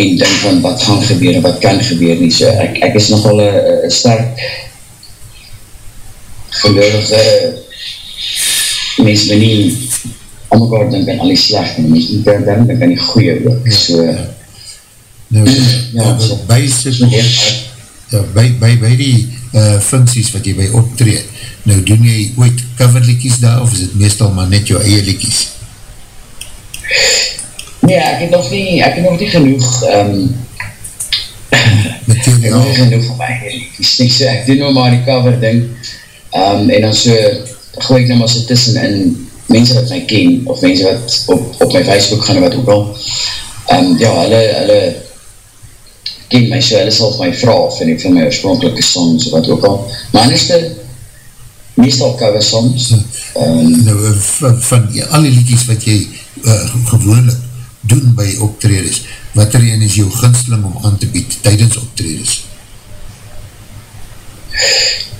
en denk van wat gaan gebeur en wat kan gebeur nie. So ek, ek is nogal een sterk gelukkige mens my nie aan mekaar denk aan al die slechte en mens nie denk aan die goeie ook. So nou, ja, so, by sit ja, by, by, by die uh, funksies wat jy by optreed, nou doen jy ooit coverlikies daar, of is het meestal maar net jou eie likies? Nee, ek het nog nie, ek het nog nie genoeg um, materiaal. Ek het nog genoeg van my eie likies, nie, so ek doen nou maar die cover ding, um, en dan so gooi ek nou maar so tussen in mense wat my ken, of mense wat op, op my Facebook gaan, wat ook al, um, ja, hulle, hulle ken my, so hulle sal my vraag, vind ek van my oorspronkelike songs, wat ook al, maar anderste, meestal cover songs. Um, nou, van, van ja, alle liedjes wat jy uh, gewoonlik doen by optreders, wat er een is jou ginsteling om aan te bied, tydens optreders?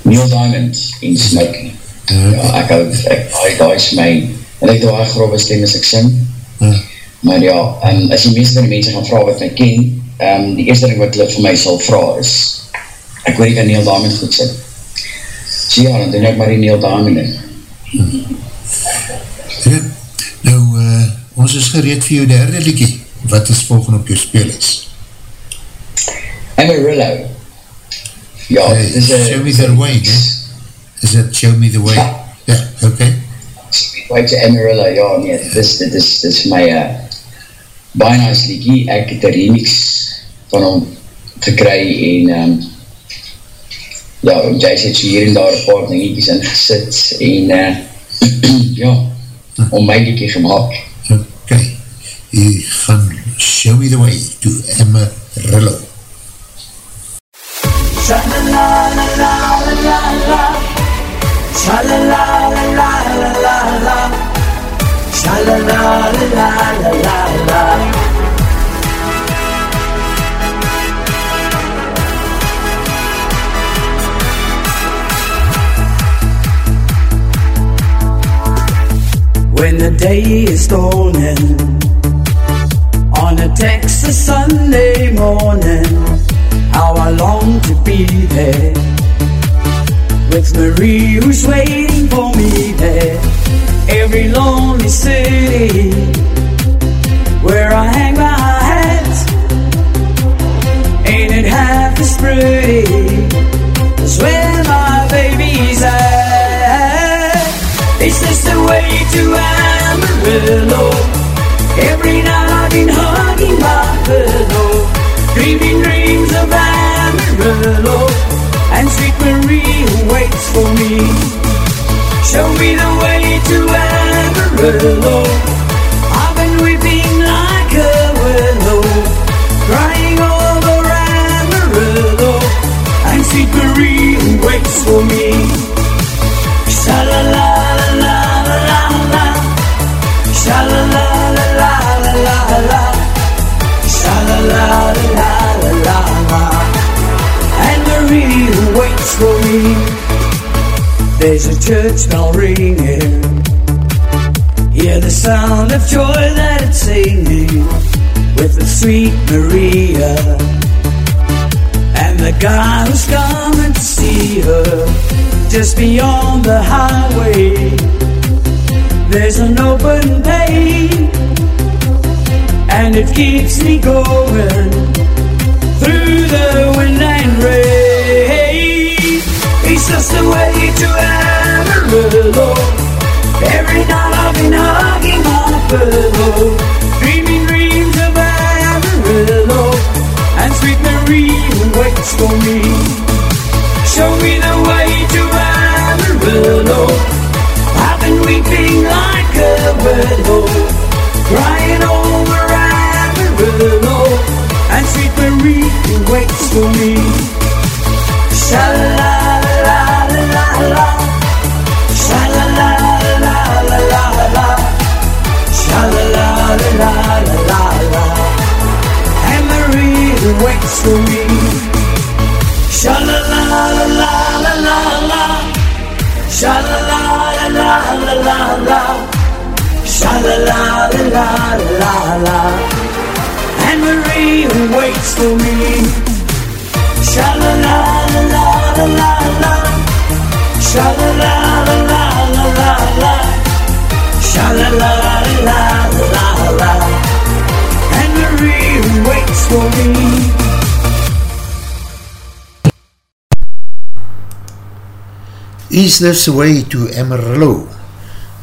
Neil Diamond in Smoke. Uh, ja, ek hou, ek, ek, daar is my, en ek daar grove stem as ek sing. Uh. Maar ja, um, as die meeste van die mense gaan vraag wat my ken, um, die eerste ding wat hulle vir my sal vraag is, ek weet nie kan Neil Diamond goed sing. So ja, dan doen ek maar die Neil Diamond in. Hmm. Ja, nou, uh, ons is gereed vir jou derde liekie. Wat is volgende op jou spelers? Amarillo. Ja, hey, is a, show me the way, ne? Is it show me the way? Ja, yeah, okay. The way to Amarillo, ja, nee, dis, dit is, dit is my uh, baie nice liekie. Ek het een remix van hom gekry en um, ja, jy het so hier en daar een paar dingetjies in gesit en uh, ja, om my liekie gemaakt. Okay, jy gaan show me the way to Amarillo. Sha la la la la la la la Sha la la la la la la When the day is dawning On a Texas Sunday morning How I long to be there With Marie who's waiting for me there. Every lonely city Where I hang my hat. Ain't it half as pretty As where my baby's at? It's just the way to Amarillo? Every night I've been hugging my pillow Dreaming dreams of Amarillo And sweet Marie who waits for me. Show me the way to Amarillo. I've been weeping like a willow Crying over Amarillo. And sweet Marie waits for me There's a church bell ringing Hear the sound of joy that it's singing With the sweet Maria And the guy who's coming to see her Just beyond the highway There's an open bay and it keeps me going through the wind and rain. It's just the way to Amarillo. Every night I've been hugging my pillow, dreaming dreams of Amarillo, and sweet Marie who waits for me. Show me the way to Amarillo. I've been weeping like a widow, East Lives Away to Amarillo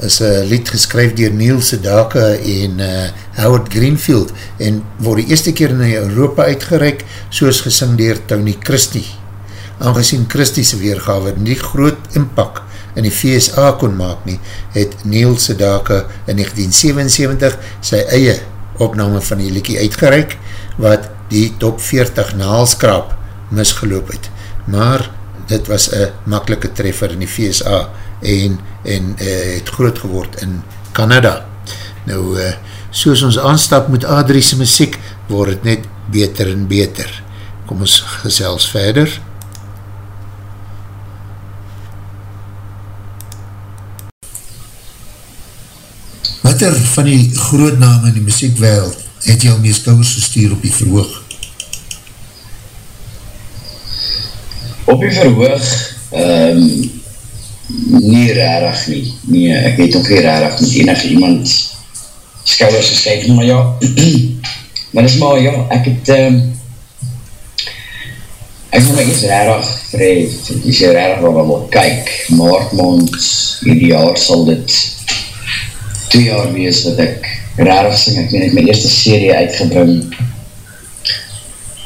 is een lied geskryf dier Neil Sedaka en uh, Howard Greenfield en word die eerste keer in Europa uitgereik soos gesing dier Tony Christie. Aangezien Christie's weergawe nie groot inpak in die VSA kon maak nie, het Neil Sedaka in 1977 sy eie opname van die liekie uitgereik, wat die top 40 naalskraap misgeloop het. Maar dit was een makkelike treffer in die VSA en, en uh, het groot geword in Canada. Nou, uh, soos ons aanstap met Adrie's muziek, word het net beter en beter. Kom ons gesels verder. Wat er van die groot name in die muziekwereld het jy al mees kouwers gestuur op die verhoog? Op die verhoog, um, nie rarig nie. Nee, ek weet ook nie rarig met enig iemand skouwers geskryf, maar ja, maar dis maar, ja, ek het, um, ek wil my iets rarig vrees, die sê rarig wat wil kyk, maartmond, hierdie jaar sal dit twee jaar wees wat ek rarig sing, ek meen, ek my eerste serie uitgebring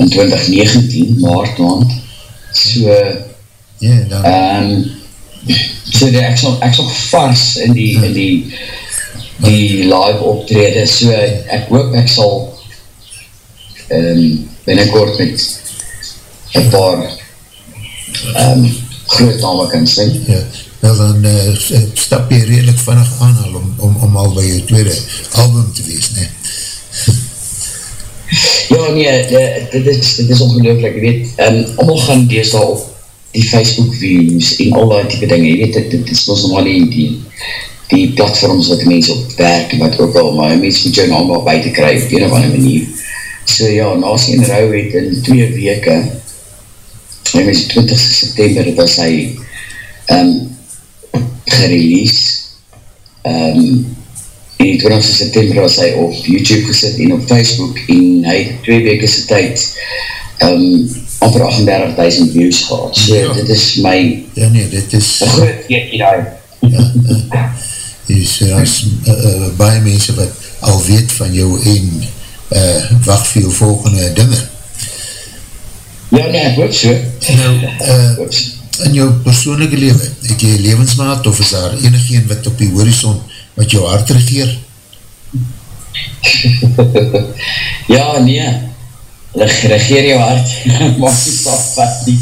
in 2019, maartmond, so, ja, dan, um, so die, ek sal, ek sal vars in die, in die, die live optrede, so ek hoop ek sal um, binnenkort met een paar um, groot name kan sing. Ja, wel dan uh, stap jy redelijk vannig aanhaal om, om, om al by jou tweede album te wees, ne? ja, nee, dit is, dit is ongelooflik, weet, um, allemaal gaan dees daar op die Facebook views en al die type dinge, weet, dit, dit is ons normaal die, die, die platforms wat die mens op werk, wat ook al, maar die mens moet jou allemaal buiten kry, op een of andere manier. So ja, naast een rouw het in twee weke, en is 20 september, was hy um, gerelease, um, en die 20 september was hy op YouTube gesit en op Facebook, en hy het twee weke sy tyd, um, amper 38.000 views gehad. So, ja. dit is my... Ja nee, dit is... Een groot weekie daar. Ja, ja. Is, er is uh, uh, baie mense wat al weet van jou en uh, wacht vir jou volgende dinge. Ja, nee, ek hoop so. Nou, uh, in jou persoonlijke leven, het jy levensmaat of is daar enig een wat op die horizon wat jou hart regeer? ja, nee, regeer jou hart, maak die stap vat nie.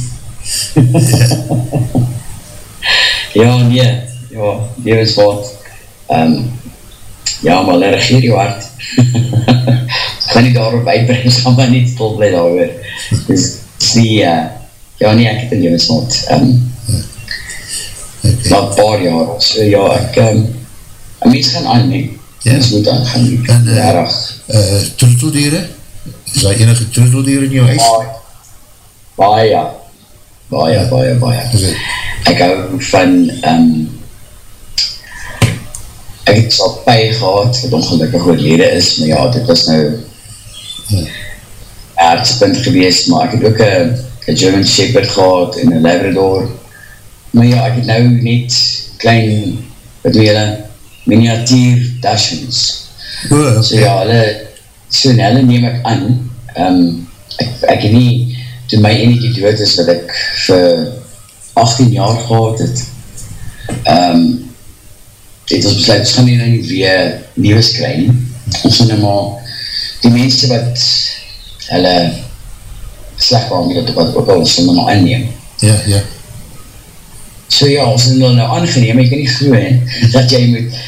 ja, nee, ja, levensmaat, um, ja, maar regeer jou hart. gaan nie daarop uitbring, gaan maar niet stil blij daar Dus, is nie, uh, ja nie, ek het in levensmaat, um, okay. na paar jaar, so ja, ek, um, een mens gaan aan, nie, ja. mens moet aan gaan, nie, en, uh. Uh, troeteldieren? Is daar enige troeteldieren in jou huis? Baie, baie, baie, baie, baie. Ek hou van, um, ek het sal pij gehad, wat ongelukkig oorlede is, maar ja, dit was nou, hmm aardspunt gewees, maar ek het ook een German Shepherd gehad en een Labrador, maar ja, ek het nou net klein, wat doe julle, miniatuur Dachshunds. Oh, okay. So ja, hulle, so en hulle neem ek aan, um, ek, ek het nie, toen my enige dood is, wat ek vir 18 jaar gehad het, um, het ons besluit, ons gaan nie nou nie weer nieuws kry nie, ons gaan nou maar, die mense wat hulle slecht dat wat ook al ons nou maar inneem. Ja, ja. So ja, ons het nou aangeneem, ek kan nie groe, dat jy moet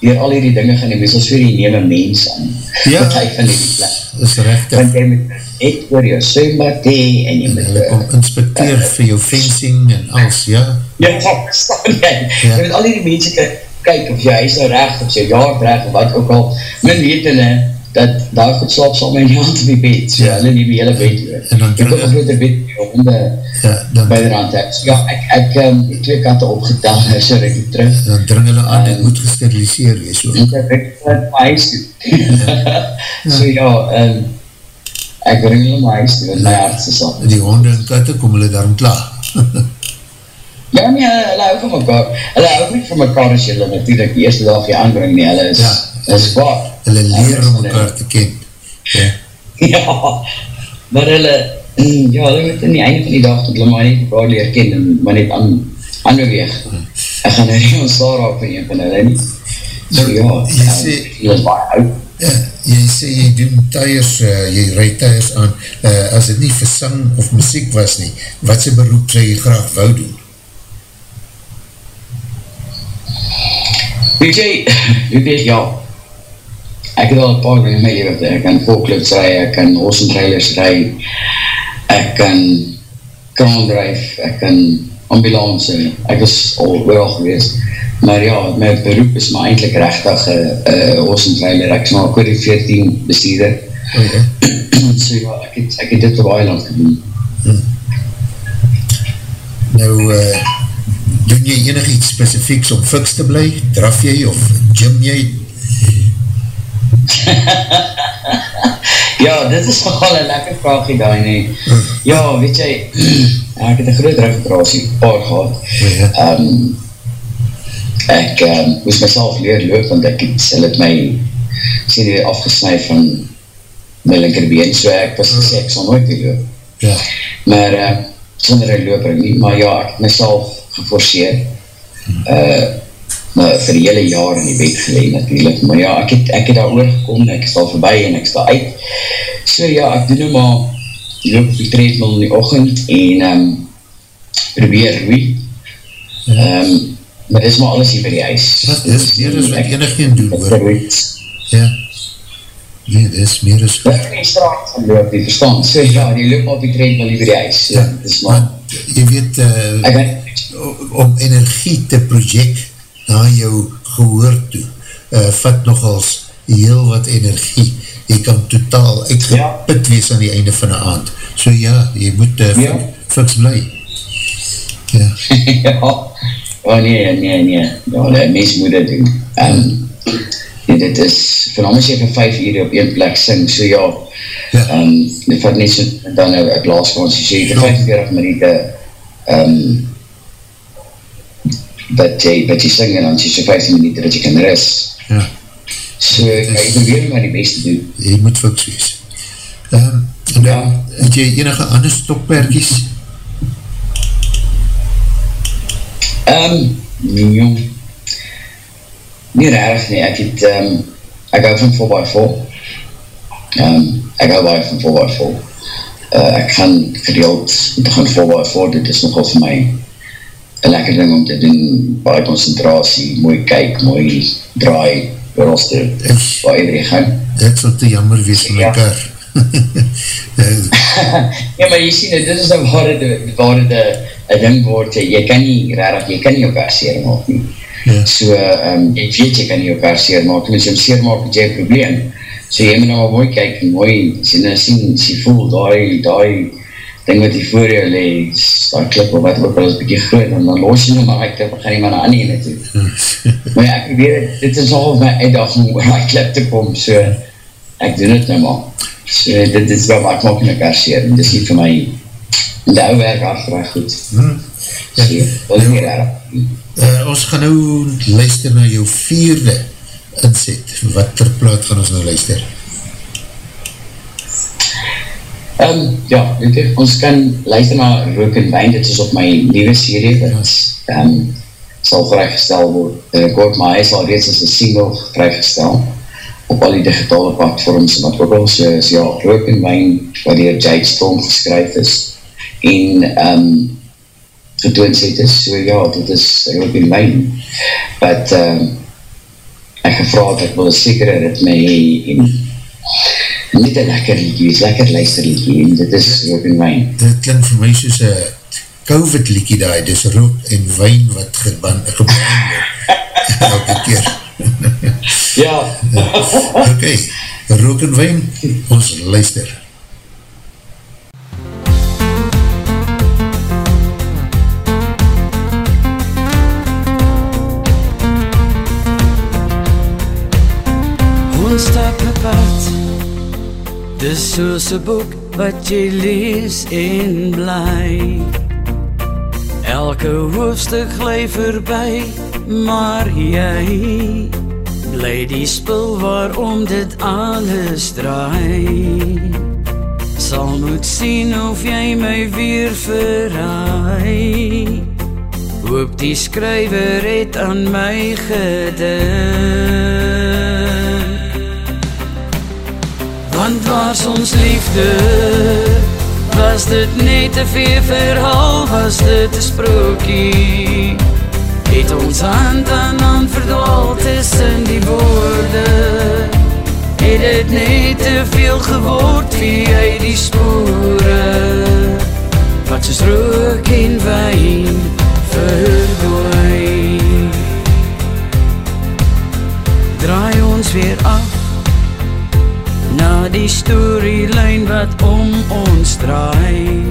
dier al die dinge gaan neem, soos vir die neem een mens aan, ja, wat hy van die plek. is recht. Want jy moet echt oor jou swembad hee, en jy moet... Hulle kom inspecteer uh, vir jou fencing en alles, ja. Ja, verstaan jy. Ja. Jy moet al die mense kyk, of jy huis nou recht, of jy jaard recht, of wat ook al, min weet hulle, dat daar goed slaap sal my nie hand op die bed, so ja. hulle nie die hele bed oor. En dan dring... Ek het ook bed die honde ja, dan, by de rand. So ja, ek, ek um, die twee kante opgedag, en so ek terug. Dan dring hulle aan, en moet gesteriliseer wees ook. En ek het my huis toe. Ja. so ja, um, ek bring hulle my huis toe, in my hart se sal. Die honde en katte kom hulle daarom klaar. ja nie, hulle hou van mekaar. Hulle hou nie van mekaar as julle natuurlijk die eerste dag jy aanbring nie, hulle is... Ja is waar. Hulle leer om elkaar te ken. Ja. ja, maar hulle, ja, hulle moet in die einde van die dag, dat hulle maar net elkaar leer ken, en maar net aan, aanbeweeg. ek gaan nou nie ontstaan raak van een van hulle nie. So ja, jy sê, jy is baie oud. ja, jy sê jy doen tyres, uh, jy rijd tyres aan, uh, as het nie versang of muziek was nie, wat sy beroep sy jy graag wou doen? Weet jy, weet jy, ja, ek het al een paar dingen in my leven, ek kan volklips rij, ek kan horse and trailers rij, ek kan kraandrijf, ek kan ambulance, ek is al ooral geweest, maar ja, my beroep is my eindelijk rechtig uh, horse and trailer, ek is maar kweer 14 bestuurder, Okay. so ja, ek het, ek het dit op baie land gedoen. Nou, uh, doen jy enig iets specifieks om fiks te bly? Draf jy of gym jy? Ja, dit is nogal een lekker vraagie daar nie. Ja, weet jy, ek het een groot reputatie paar gehad. Um, ek um, moes myself leer loop, want ek het, hulle het my sê die afgesnui van my linkerbeen, so ek was gesê, ek sal nooit weer loop. Ja. Maar, uh, sonder een loper nie, maar ja, ek het myself geforceer, uh, maar vir die hele jaar in die bed geleen natuurlijk, maar ja, ek het, ek het daar oorgekom, ek is daar voorbij en ek is daar uit, so ja, ek doen nou maar, loop op die treadmill in die ochend, en um, probeer roei, um, maar dit is maar alles hier by die huis. Dat is meer as wat enig geen doen, ek hoor. Ja. Nee, dit is meer as Wat in die straat? Gaan loop, die verstaan, so ja, die loop maar op die treadmill hier by die huis, so, dit is maar, Want jy weet, uh, ek weet, om energie te project na jou gehoor toe, uh, vat nogals heel wat energie. Jy kan totaal uitgeput wees aan die einde van die aand. So ja, jy moet uh, Ja. fiks bly. Ja. ja, oh nee, nee, nee, ja, die mens moet dit doen. Um, nee, dit is, van anders jy vir vijf uur op een plek sing, so ja, Ja. um, dit vat net so, dan nou, ek laas van ons, jy vir 45 minute, um, dat jy, dat jy sing en dan sê so 15 minute dat jy kan ris. Ja. So, ek probeer maar die beste doen. Jy moet fiks wees. Um, en dan, Ja. het jy enige ander stokperkies? Um, nee, jong. Nie rarig nie, ek het, um, ek hou van 4x4. Um, ek hou baie van 4x4. Uh, ek gaan gedeeld te gaan 4x4, dit is nogal vir my een lekker ding om te doen, baie concentratie, mooi kyk, mooi draai, Eish. waar iedereen gaan. Dit sal te jammer wees van my Ja. kar. Ja, maar jy sien, dit is nou waar dit een ding word, jy kan nie, rarig, jy kan nie kar seer maak nie. ja. So, um, jy weet jy kan nie kar seer maak, en as jy hom seer maak, het jy een probleem. So jy moet nou mooi kyk, mooi, sien, sien, sien, voel, die, die ding wat hier voor jou lee, die klip of wat ook al is bykie groot, en dan los jy nou maar die klip, en gaan jy maar na ander ene toe. maar ja, ek het, dit is al my uitdaging om na die klip te kom, so, ek doen het nou maar. So, dit is wel, maar ek maak my kar seer, en dit is nie vir my, en die ouwe werk hard vraag goed. Hm. So, dat is nie raar. Uh, ons gaan nou luister na jou vierde inzet. Wat ter plaat gaan ons nou luister? Um, ja, weet jy, ons kan luister na Rook en Wijn, dit is op my nieuwe serie, wat um, sal vrygestel word, binnenkort, maar hy sal reeds as een single vrygestel, op al die digitale platforms, wat ook al so is, ja, Rook en Wijn, wat die Jade Storm geskryf is, en um, getoonset is, so ja, dit is Rook en Wijn, wat um, ek gevraag het, ek wil een sekere ritme hee, en net een lekker liedje, is lekker luister liedje, en dit is rook en wijn. Dit klink vir my soos een COVID liekie daai, dis rook en wijn wat geban, geban word, elke keer. Ja, Ok, rook en wijn, ons luister. Soos een boek wat jy lees en bly. Elke hoofstuk gly verby Maar jy Bly die spul waarom dit alles draai. Sal moet sien of jy my weer verraai. Hoop die skrywer het aan my gedink Want was ons liefde. Was dit net een veel verhaal? Was dit een sprookie Het ons hand aan hand verdwaal tussen die woorde Het het net te veel geword Via die spore Wat soos rook en wijn verdwijn Draai ons weer af Na die storylijn wat om ons draai.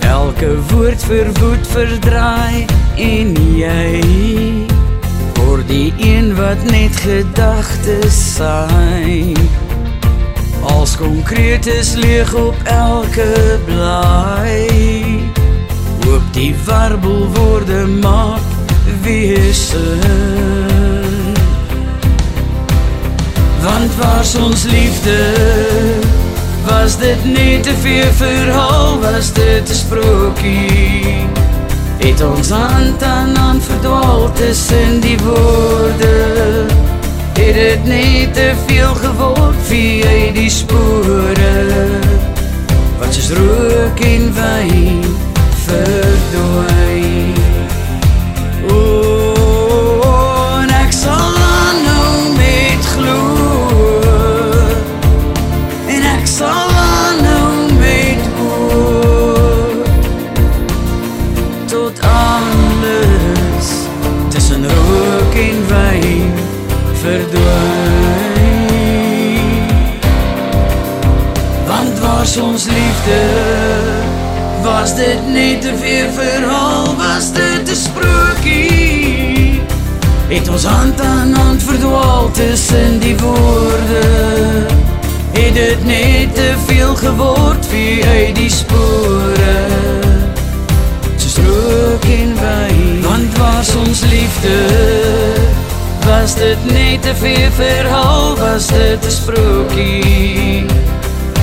Elke woord verwoed verdraai En jy Voor die een wat net gedagtes saai. Als concreet is leeg op elke blaai. Hoop die warbelwoorde maak weesin Want was ons liefde Was dit nie te veel verhaal Was dit een sprookie Het ons hand aan hand verdwaal Tussen die woorde Het het nie te veel geword Via die spore Wat soos rook en wijn verdwijn was ons liefde. Was dit net te veel verhaal Was dit een sprookie Het ons hand aan hand verdwaal Tussen die woorde? Het dit net te veel geword Via die spore? Soos rook en wijn Want was ons liefde. Was dit net te veel verhaal Was dit een sprookie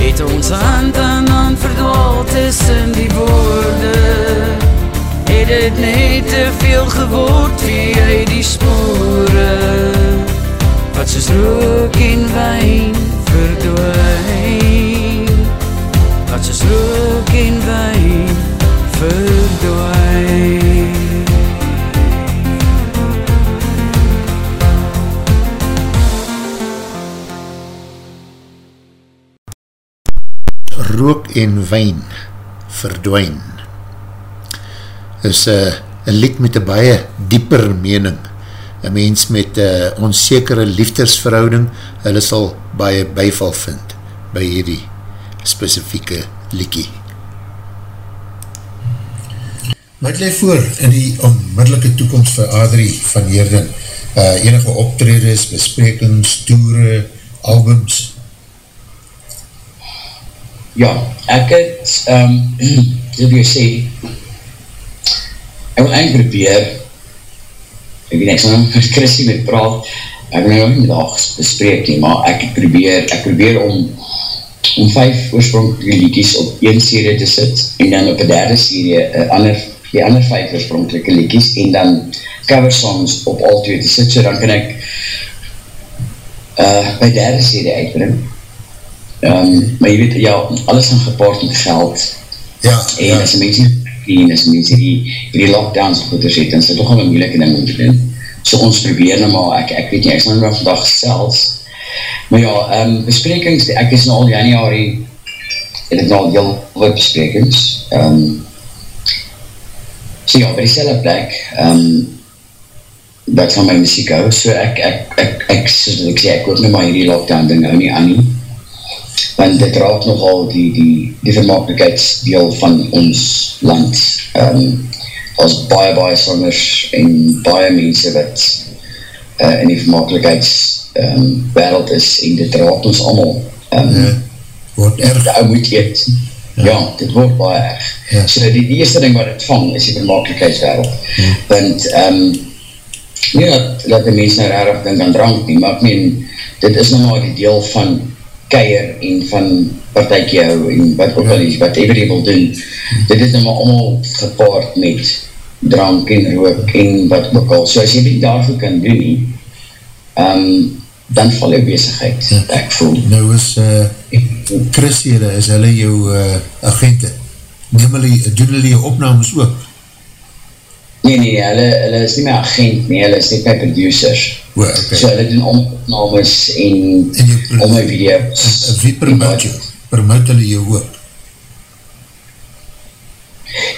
Het ons hand aan hand verdwaal tussen die woorde Het het net te veel geword via die spore Wat soos rook en wijn verdwijn. Wat soos rook en wijn verdwijn rook en wijn verdwijn is uh, een lied met een baie dieper mening een mens met uh, onzekere liefdesverhouding hulle sal baie bijval vind by hierdie specifieke liekie Wat leef voor in die onmiddellike toekomst vir Adrie van Heerden? Uh, enige optredes, besprekings, toere, albums? Ja, ek het, um, soos jy sê, ek wil eindelijk probeer, ek weet ek sal nou met Chrissy met praat, ek wil nou nie dag bespreek nie, maar ek probeer, ek probeer om, om vijf oorspronkelijke liedjes op een serie te sit, en dan op een derde serie, ander, die ander vijf oorspronkelijke liedjes, en dan cover songs op al twee te sit, so dan kan ek uh, by derde serie uitbring, Um, maar jy weet, ja, alles gaan gepaard met geld. Ja, en ja. as mense en as mense die, die lockdowns goeders het, dan is dit toch al een moeilike ding om te doen. So ons probeer nou maar, ek, ek weet nie, ek is nou vandag selfs. Maar ja, um, besprekings, ek is nou al januari, en het nou al heel wat besprekings. Um, so ja, by die selle plek, um, dat van my muziek hou, so ek, ek, ek, ek, soos ek sê, ek hoop nou maar hierdie lockdown ding hou nie aan nie want dit raak nogal die, die, die vermakelijkheidsdeel van ons land. Um, als baie, baie sangers en baie mense wat uh, in die vermakelijkheids um, wereld is en dit raak ons allemaal. Um, ja, word erg. Ou moet eet. Ja. ja, dit word baie erg. Ja. So die, die eerste ding wat het vang is die vermakelijkheidswereld. Ja. Want, um, nie dat, dat die mense nou erg dink aan drank nie, maar ek meen, dit is nou maar die deel van keier en van partijkie hou en wat ook al is, wat ever jy wil doen, dit is nou maar allemaal gepaard met drank en rook en wat ook al. So as jy dit daarvoor kan doen nie, um, dan val jou bezigheid, ja. ek voel. Nou is uh, Chris hier, is hulle jou uh, agente? Neem hulle, doen hulle jou opnames ook? Nee, nee, hulle, hulle is nie my agent nie, hulle is nie my producers. O, okay. So hulle doen opnames en, en om my video's. Wie promote jou? Promote hulle jou ook?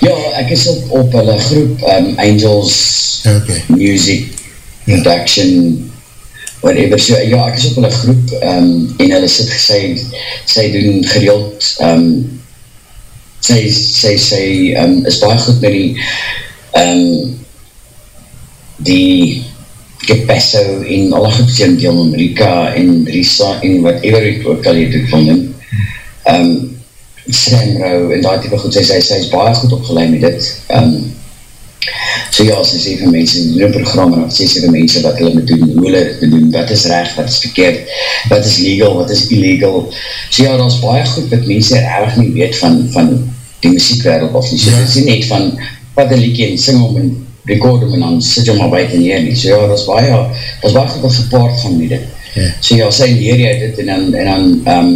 Ja, ek is op, op hulle groep um, Angels okay. Music ja. Production whatever, so ja, ek is op hulle groep um, en hulle sit sy, sy doen gereeld um, sy, sy, sy um, is baie goed met die um, die Gepesso en alle goed in deel Amerika en Risa en whatever ek ook al hier doen van hem um, Samro en die type goed, sy, sy, sy is baie goed opgeleid met dit. Um, so ja, sy sê vir mense, die doen program en sy sê vir mense wat hulle moet doen, hoe hulle moet doen, wat is recht, wat is verkeerd, wat is legal, wat is illegal. So ja, dat is baie goed wat mense erg nie weet van, van die muziekwereld of nie. So ja. dit is net van, wat een liedje en sing om en record om en dan sit jy maar buiten neer nie. So ja, dat is baie, dat is baie goed wat gepaard van met dit. Ja. So ja, sy leer jy dit en dan, en dan, um,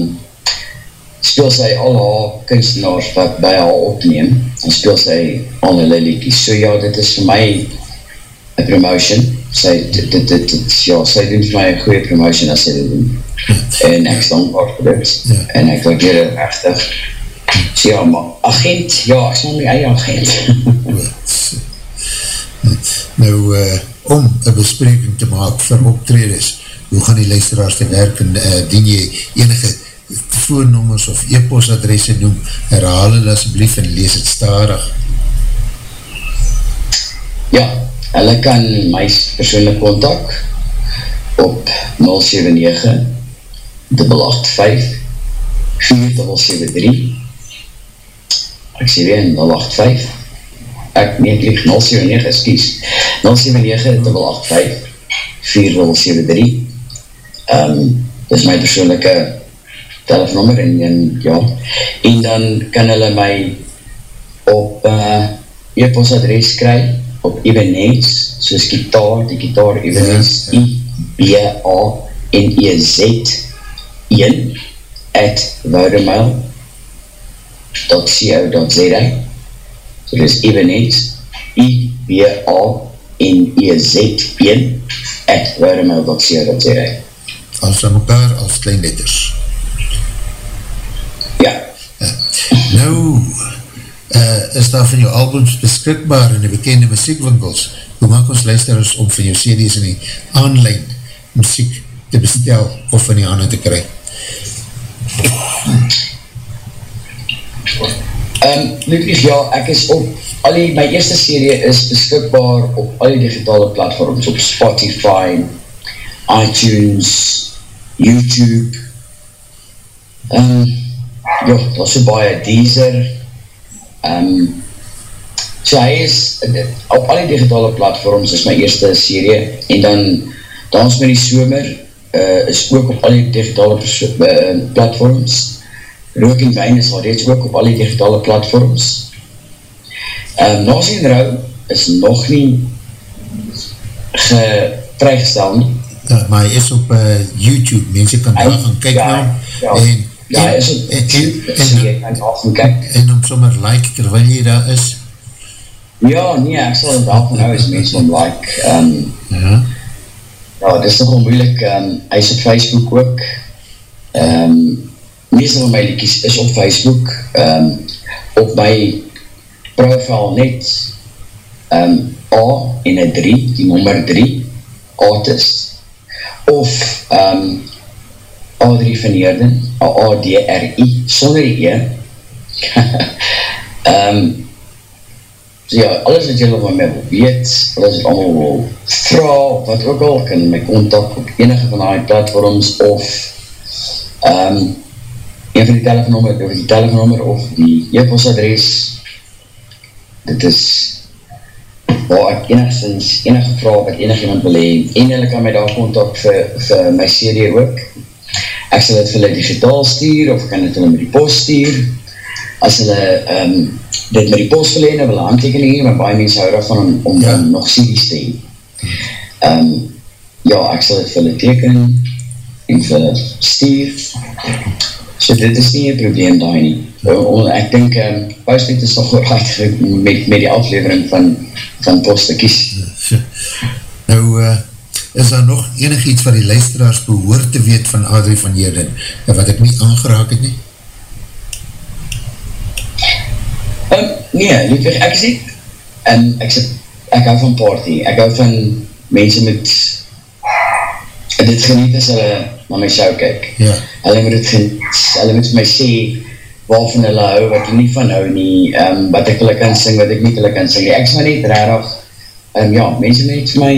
speel sy al haar kunstenaars wat by haar opneem, en speel sy al hulle liedjes. So ja, dit is vir my een promotion. Sy, dit, dit, dit, dit, ja, sy doen vir my een goeie promotion as sy dit doen. En ek staan paar vir dit. Ja. En ek waardeer het rechtig. Ja, maar agent, ja, ek staan my eie agent. nou, uh, om een bespreking te maak vir optreders, hoe gaan die luisteraars te werk en uh, dien jy enige telefoonnummers of e-postadresse noem, herhaal hulle asblief en lees het starig. Ja, hulle kan my persoonlijk contact op 079 885 4073 ek sê weer 085 ek neem kliek 079 excuse 079 885 4073 um, dit is my persoonlijke telefoonnummer en, en ja, en dan kan hulle my op uh, e-postadres kry op Ebenees, soos gitaar, die gitaar ja. I-B-A-N-E-Z 1 at woudemail.co.za so dit is Ebenees, I-B-A-N-E-Z 1 at woudemail.co.za Als aan mekaar, als klein letters. Nou, uh, is daar van jou albums beskikbaar in die bekende muziekwinkels? Hoe maak ons luisterers om van jou CD's in die online muziek te bestel of van die handen te kry? Um, Ludwig, ja, ek is op al die, my eerste serie is beskikbaar op al die digitale platforms, op Spotify, iTunes, YouTube, um, ja, dat is so baie Deezer, um, so hy is, op al die digitale platforms is my eerste serie, en dan, Dans met die Somer, uh, is ook op al die digitale uh, platforms, Rook en Wijn is al reeds ook op al die digitale platforms, um, Nas en Rau is nog nie gevrygestel nie, Ja, maar hy is op uh, YouTube, mense kan daar gaan kyk ja, nou, ja. en Ja, en, is het, en, en, en, en, en, en om sommer like terwijl jy daar is? Ja, nee, ek sal af en nou is mense om like. Um, ja. Ja, dit is nogal moeilik. Um, hy is op Facebook ook. Um, meeste van my liedjes is op Facebook. Um, op my profile net um, A en een 3, die nummer 3, artist. Of um, Adrie van Heerden, A-A-D-R-I, sonder die E. um, so ja, alles wat julle van my wil weet, alles wat allemaal wil vraag, wat ook al, kan my contact op enige van die platforms of um, een van die telefoonnummer, of die telefoonnummer of die e-postadres, dit is waar ek enigszins enige vraag wat enig iemand wil heen, en hulle kan my daar contact vir, vir my CD ook, ek sal dit vir hulle digitaal stuur, of kan dit hulle met die post stuur, as hulle um, dit met die postverlene wil aantekening heen, maar baie mense hou daarvan om, om ja. dan nog series te heen. Um, ja, ek sal dit vir hulle teken en vir hulle stuur. So dit is nie een probleem daar nie. O, ek denk, um, Buisnet is nog goed met, met die aflevering van, van post te kies. Nou, uh, is daar nog enig iets wat die luisteraars behoor te weet van Adrie van Jeden, wat ek nie aangeraak het nie? Um, nee, liefweg, ek sê, um, ek sê, ek hou van party, ek hou van mense met, dit geniet as hulle na my show kyk. Ja. Hulle moet het hulle moet my sê, waarvan hulle hou, wat hulle nie van hou nie, um, wat ek hulle kan sing, wat ek nie hulle kan sing. Ek is maar net rarig, um, ja, mense moet vir my,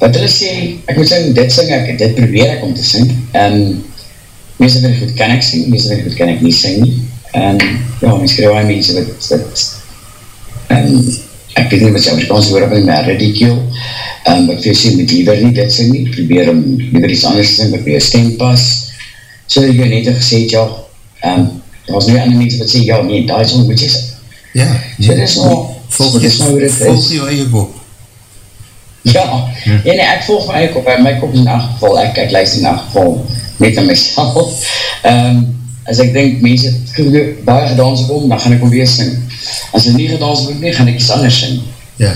wat hulle sê, ek moet sing, dit sing ek, dit probeer ek om te sing. Um, mense vind goed kan ek sing, mense vind goed kan ek nie sing nie. En ja, mens krijg wel mense wat, wat en ek weet nie wat sy Amerikaanse woord op my maar ridicule, um, wat vir sê, moet liever nie dit sing nie, probeer om liever iets anders te sing, wat vir jou stem pas, so jy net gesê het, ja, um, daar was nu ander mense wat sê, ja, nee, daar is om moet jy sing. Ja, so dit is nou, volg, dit is nou dit is. Volg jou eie kop. Ja, hm. ja nee, ek volg my eie kop, my kop is in aangeval, ek, ek luister in aangeval, net aan myself. Um, as ek denk, mense baie gedans op om, dan gaan ek om weer sing. As ek nie gedans op nie, gaan ek iets anders sing. Ja.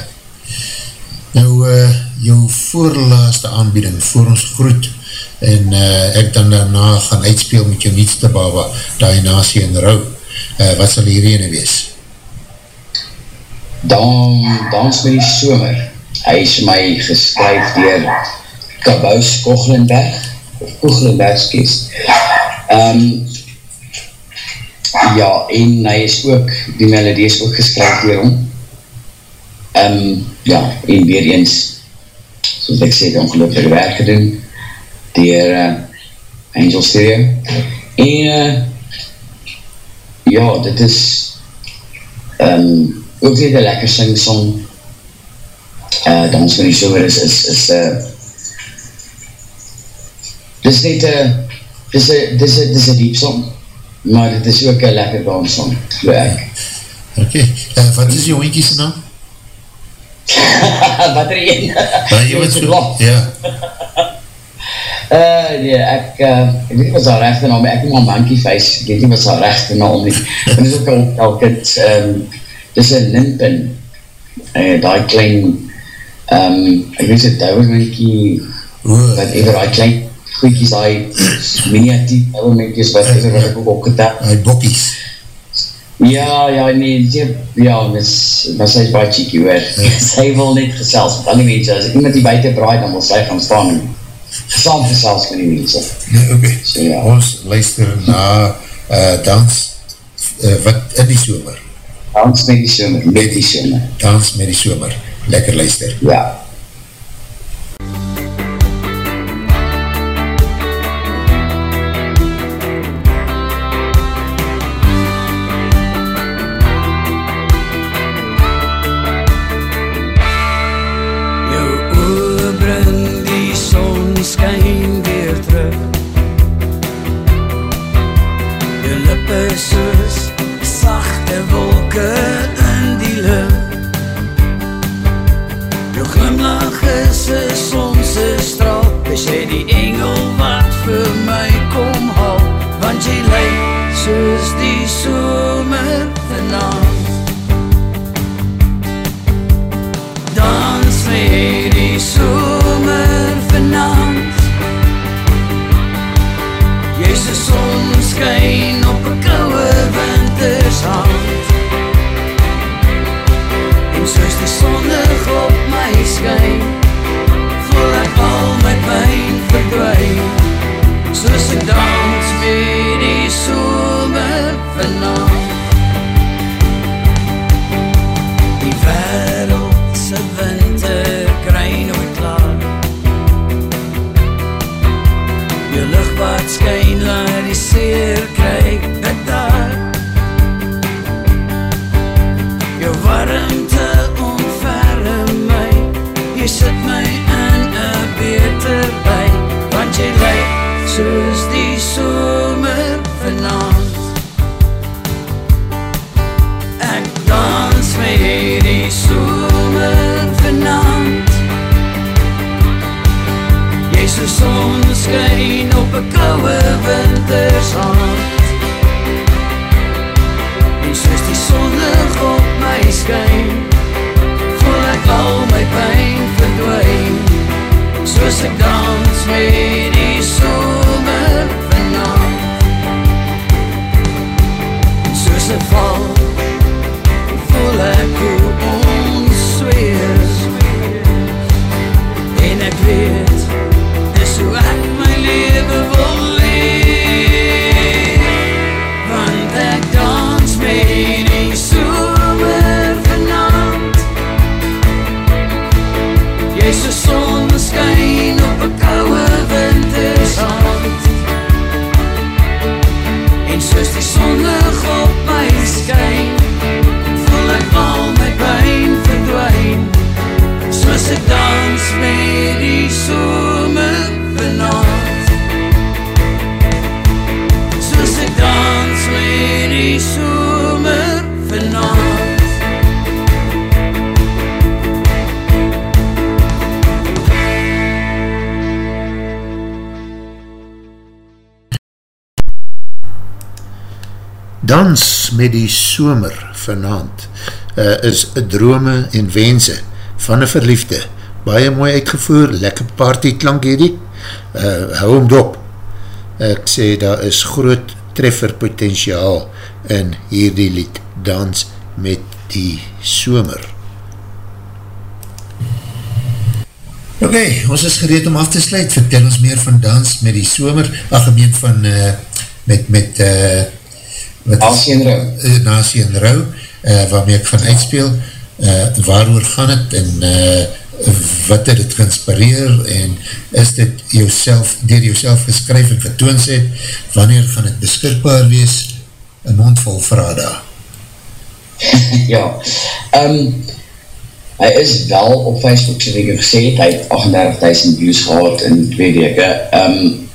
Nou, uh, jou voorlaaste aanbieding, voor ons groet, en uh, ek dan daarna gaan uitspeel met jou nietste baba, die nasie en rou. Uh, wat sal hier ene wees? Dan, dans met die somer. Hy is my geskryf dier Kabous Kochlenberg, of Kochlenberg skies. Um, Ja, en hy is ook, die melodie is ook geskryf door hom. Um, ja, en weer eens, soos ek sê, die ongelooflike werk gedoen, door uh, Angel Stereo. En, uh, ja, dit is um, ook weer die lekker sing-song. Uh, dans van die sover is, is, is uh, dis net, uh, dis een dis dis dis diep song maar dit is ook een lekker danssong, geloof ek. Ok, uh, wat is jou hoentjies naam? wat er een? Wat wat so, ja. Uh, nee, ek, uh, ek weet wat sy rechte naam, ek noem al monkey face, ek weet nie wat sy rechte naam nie. En dit is ook al, al kind, um, dit is een nimpin, uh, die klein, um, ek weet sy douwe monkey, wat even die klein, goeikies, die miniatief elementjes wat, uh, wat ek ook opgetap. Die bokkies. Ja, ja, nee, die, ja, mis, maar sy is baie cheeky hoor. Uh. sy wil net gesels met al die mense. As ek iemand die buiten braai, dan wil sy gaan staan en saam gesels met die mense. Nee, oké. Okay. So, ja. Ons luister na uh, dans, uh, wat in die somer? Dans met die somer, met die somer. Dans met die somer. Lekker luister. Ja. Somer vanavond uh, is drome en wense van een verliefde. Baie mooi uitgevoer, lekker party klank hierdie. Uh, hou hem dop. Ek sê, daar is groot treffer potentiaal in hierdie lied Dans met die somer. Ok, ons is gereed om af te sluit. Vertel ons meer van Dans met die somer. Algemeen van uh, met, met uh, Nasie en Rou. Uh, Nasie en Rou, uh, waarmee ek van uitspeel, uh, waarover gaan het en uh, wat het het geïnspireer en is dit jouself, dier jouself geskryf en getoons het, wanneer gaan het beskikbaar wees, een mondvol vrada. ja, um, hy is wel op Facebook, so ek het gesê, hy het 38.000 views gehad in twee weke. Um,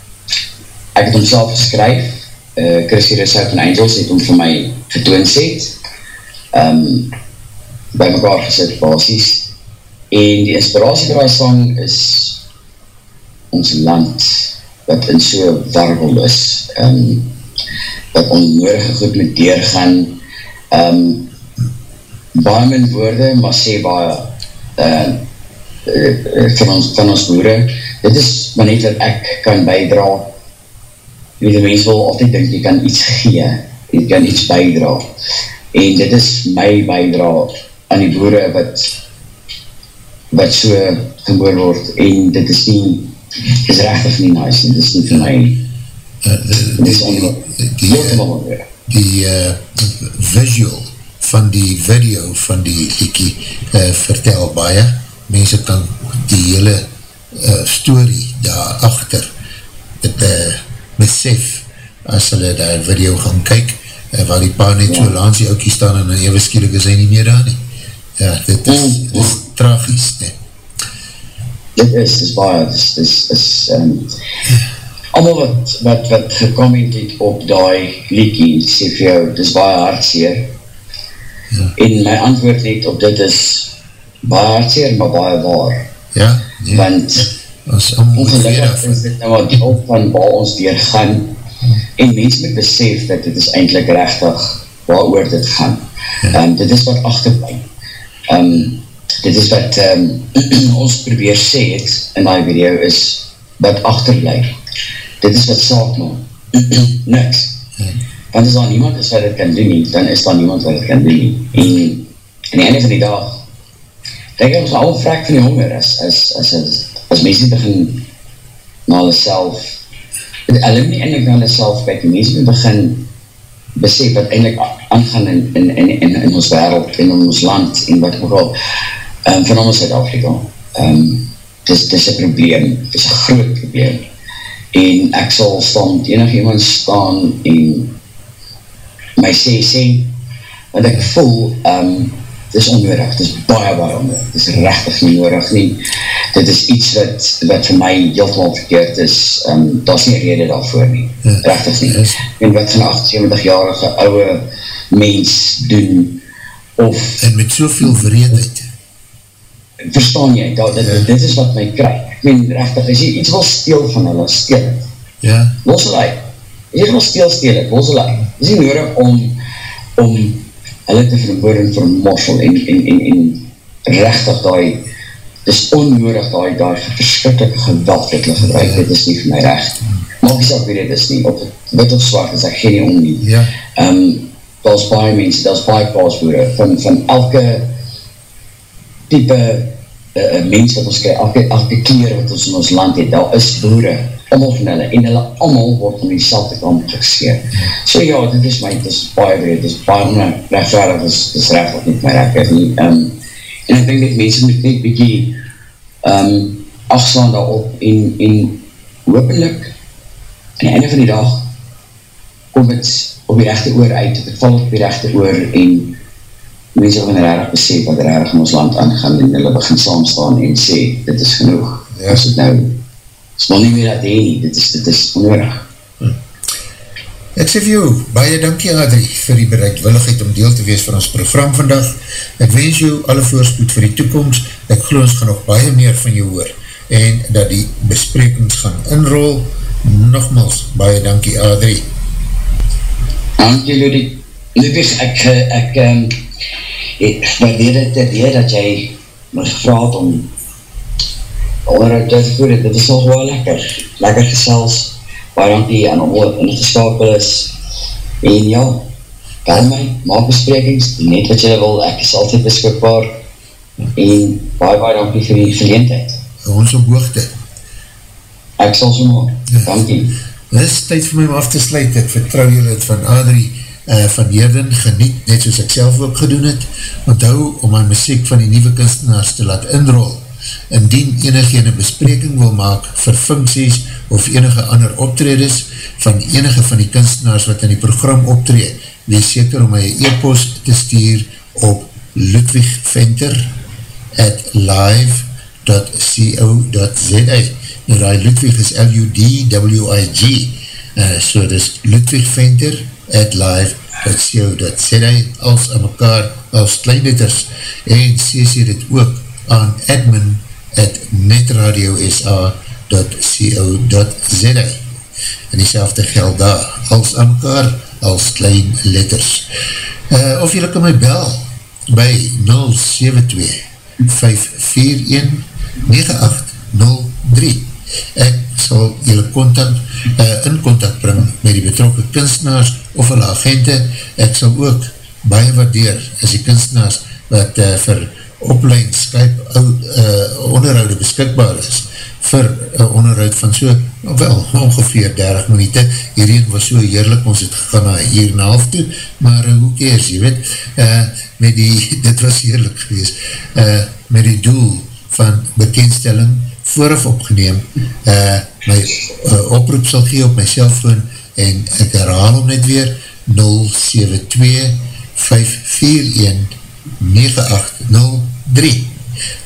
ek het homself geskryf, uh, Chrissy Reset en Angels het hom vir my getoonset, um, by mekaar gesit basis, en die inspiratie vir die song is ons land, wat in so warwel is, um, wat onnodige goed moet deurgaan, um, baie min woorde, maar sê baie uh, uh, van, ons, van ons boere. Dit is maar net wat ek kan bijdra. Wie die mens wil altyd denk, jy kan iets gee, jy kan iets bijdra. En dit is my bijdra aan die boere wat wat so geboor word en dit is nie dit is rechtig nie nice en dit is nie vir my Uh, dit is onder, die, heeltemal uh, die uh, visual van die video van die liekie uh, vertel baie. Mense kan die hele uh, story daar achter het uh, besef as hulle daar video gaan kyk uh, waar die pa net ja. so langs die oukie staan en dan even skielik is hy nie meer daar nie. Ja, dit is, Mm, dit is tragisch, nee. dit is, is baie, is, is, is um, allemaal wat, wat, wat gecomment het op die liekie, sê vir jou, dit is baie hartseer, Ja. en my antwoord net op dit is baie hartseer, maar baie waar, Ja, nee. want ons weer ongelukkig is dit nou wat deel van waar ons weer gaan, en mens moet besef dat dit is eindelijk rechtig waar oor dit gaan. Um, dit is wat achterblij. Um, dit is wat um, ons probeer sê het in die video is wat achterblij. Dit is wat saak maak. Niks. Want as daar niemand is wat dit kan doen nie, dan is daar niemand wat dit kan doen nie. En in die einde van die dag, denk ek ons al vrek van die honger as, as, as, as, as mense begin na hulle self, hulle nie eindelijk na hulle self kyk, mense begin besef wat eindelijk aangaan in, in, in, in, in ons wereld, in ons land, en wat ook al, um, van ons Zuid-Afrika. Um, dis, dis een probleem, dis een groot probleem. En ek sal staan, enig iemand staan en my sê, sê, wat ek voel, um, dit is onnodig, dit is baie, baie onnodig, dit is rechtig nie nodig nie, dit is iets wat, wat vir my heeltemal verkeerd is, um, daar is nie rede daarvoor nie, Ja. rechtig nie, Yes. en wat van 78-jarige ouwe mens doen, of En met soveel wreedheid. verstaan jy, dat, dit, Ja. dit is wat my kry, ek meen rechtig, as jy iets wil steel van hulle, steel het. Ja. Los hulle uit. As jy wil steel, steel het, los hulle uit. Het is nie nodig om, om hulle te verboor en vermorsel en, en, en, en rechtig die, is onnodig die, die verskrikkelijke geweld wat hulle gebruik, dit is nie vir my recht. Maak jy sal weet, dit is nie, op wit of zwart, is ek geen om nie. Ja. Um, daar is baie mense, daar is baie paasboere, van, van elke type uh, mens wat ons krijg, elke, elke keer wat ons in ons land het, daar is boere, allemaal van hulle, en hulle allemaal word in die selfde kant geskeer. So ja, dit is my, dit is baie breed, dit is baie rechtvaardig, dit is, is rechtvaardig niet my rechtvaardig nie. Um, en ek denk dat mense moet net bykie um, afslaan daarop en, en hopelijk aan die einde van die dag kom het op die rechte oor uit, het val op die rechte oor en mense gaan rarig besef wat rarig in ons land aangaan en hulle begin saamstaan en sê, dit is genoeg. Ja. As het nou, is maar nie meer dat heen nie, dit is, dit is onnodig. Ek sê vir jou, baie dankie Adrie vir die bereidwilligheid om deel te wees van ons program vandag. Ek wens jou alle voorspoed vir die toekomst, ek geloof ons gaan nog baie meer van jou hoor en dat die besprekings gaan inrol. Nogmaals, baie dankie Adrie. Dankie Ludwig. Ludwig, ek, ek, ek ek waardeer te weer dat jy my gevraad om onderhoud te voer, dit is nog wel lekker, lekker gesels, waar dankie aan om ingeskakel is, en ja, kan my, maak besprekings, net wat jy wil, ek is altyd beskikbaar, en baie baie dankie vir die verleendheid. Ons op hoogte. Ek sal so maak, ja. dankie. Dit is tyd vir my om af te sluit, ek vertrouw jy het van Adrie, uh, van Heerden geniet, net soos ek self ook gedoen het, onthou om my muziek van die nieuwe kunstenaars te laat inrol. Indien enige ene bespreking wil maak vir funksies of enige ander optredes van enige van die kunstenaars wat in die program optreed, wees seker om my e-post te stuur op ludwigventer at live.co.za Nou die Ludwig is L-U-D-W-I-G uh, so dis ludwigventer at live.co.za als aan mekaar als kleinletters en cc dit ook aan admin at netradiosa.co.za en die geld daar als aan mekaar als klein letters. Uh, of jylle kan my bel by 072 541 9803 ek sal jylle contact, uh, in contact bring met die betrokke kunstenaars of hulle agente, ek sal ook baie waardeer as die kunstenaars wat uh, vir oplein Skype uh, onderhoude beskikbaar is vir uh, onderhoud van so, wel, ongeveer 30 minuute, hierheen was so heerlik, ons het gegaan na hier en half toe, maar uh, hoe keers, jy weet, uh, met die, dit was heerlik gewees, uh, met die doel van bekendstelling vooraf opgeneem, uh, my uh, oproep sal gee op my cellfoon en ek herhaal om net weer 072-541-9803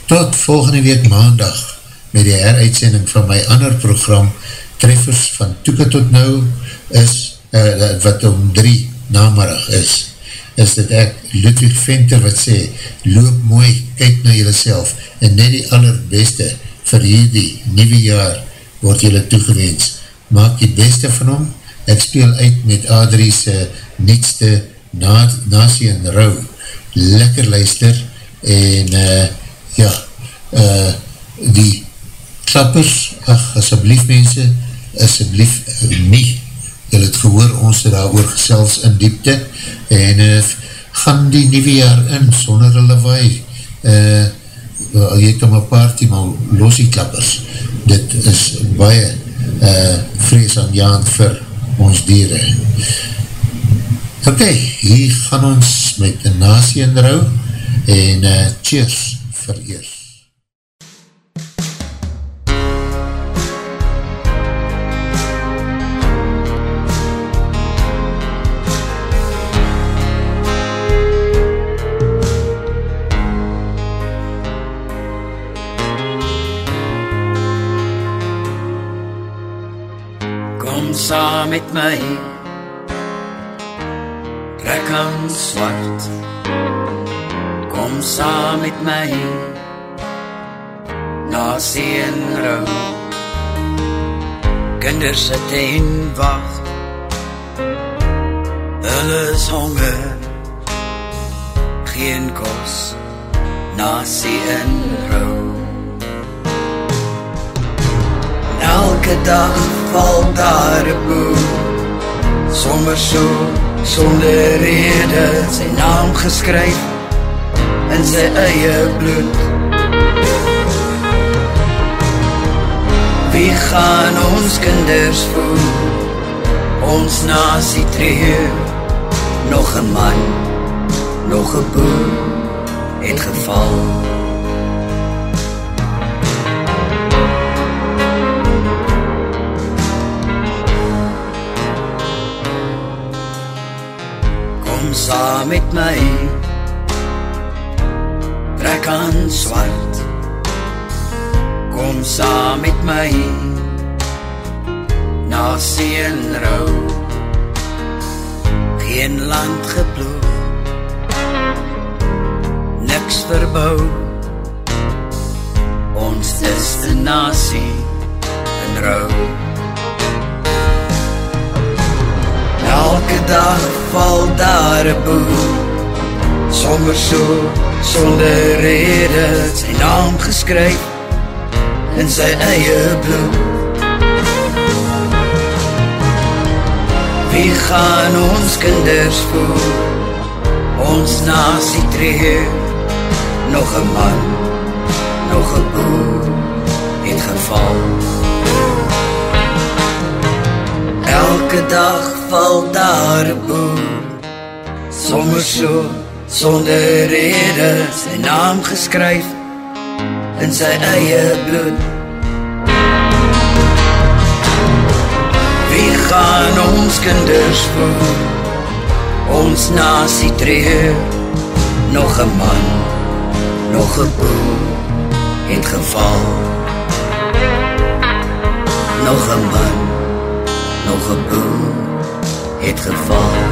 Tot volgende week maandag met die heruitsending van my ander program Treffers van Toeka tot Nou is, uh, wat om 3 namarig is is dit ek, Ludwig Venter wat sê, loop mooi, kyk na jylle self en net die allerbeste vir hierdie nieuwe jaar word jylle toegewens. Maak die beste van hom, ek speel uit met Adrie's nietste na, nasie en rou. Lekker luister en uh, ja, uh, die klappers, ach, asjeblief mense, asjeblief uh, nie, jylle het gehoor ons het daar oor gesels in diepte en uh, gaan die nieuwe jaar in, sonder hulle waai, eh, uh, uh, jy kan maar party, maar los die klappers. Dit is baie uh, vrees aan jaan vir ons dieren. Ok, hier gaan ons met een nasie in rouw en uh, cheers vir eers. saam met my Aan swart Kom saam met my Na nasie en rou Kinders sit en wacht Hulle is honger Geen kos Nasie en rou Elke dag val daar een boel Sommer so, sonder rede Sy naam geskryf In sy eie bloed Wie gaan ons kinders voel? Ons nasie tree, nog een man, nog een boel, het geval. Kom saam met my, trek aan zwart, kom saam met my. Na sien rou. Geen land geploeg. Niks verbou. Ons is 'n nasie in rou elke dag val daar 'n boel sommer so sonder rede sy naam geskryf in sy eie bloed. Wie gaan ons kinders voer? Ons nasie tree, nog een man, nog een boer, het geval. Elke dag val daar een boer, soms so, sonder rede, sy naam geskryf, in sy eie bloed. Wie gaan ons kinders voer? Ons nasie tree, nog een man, nog een boer, het geval. Nog een man, nog een boer, het geval.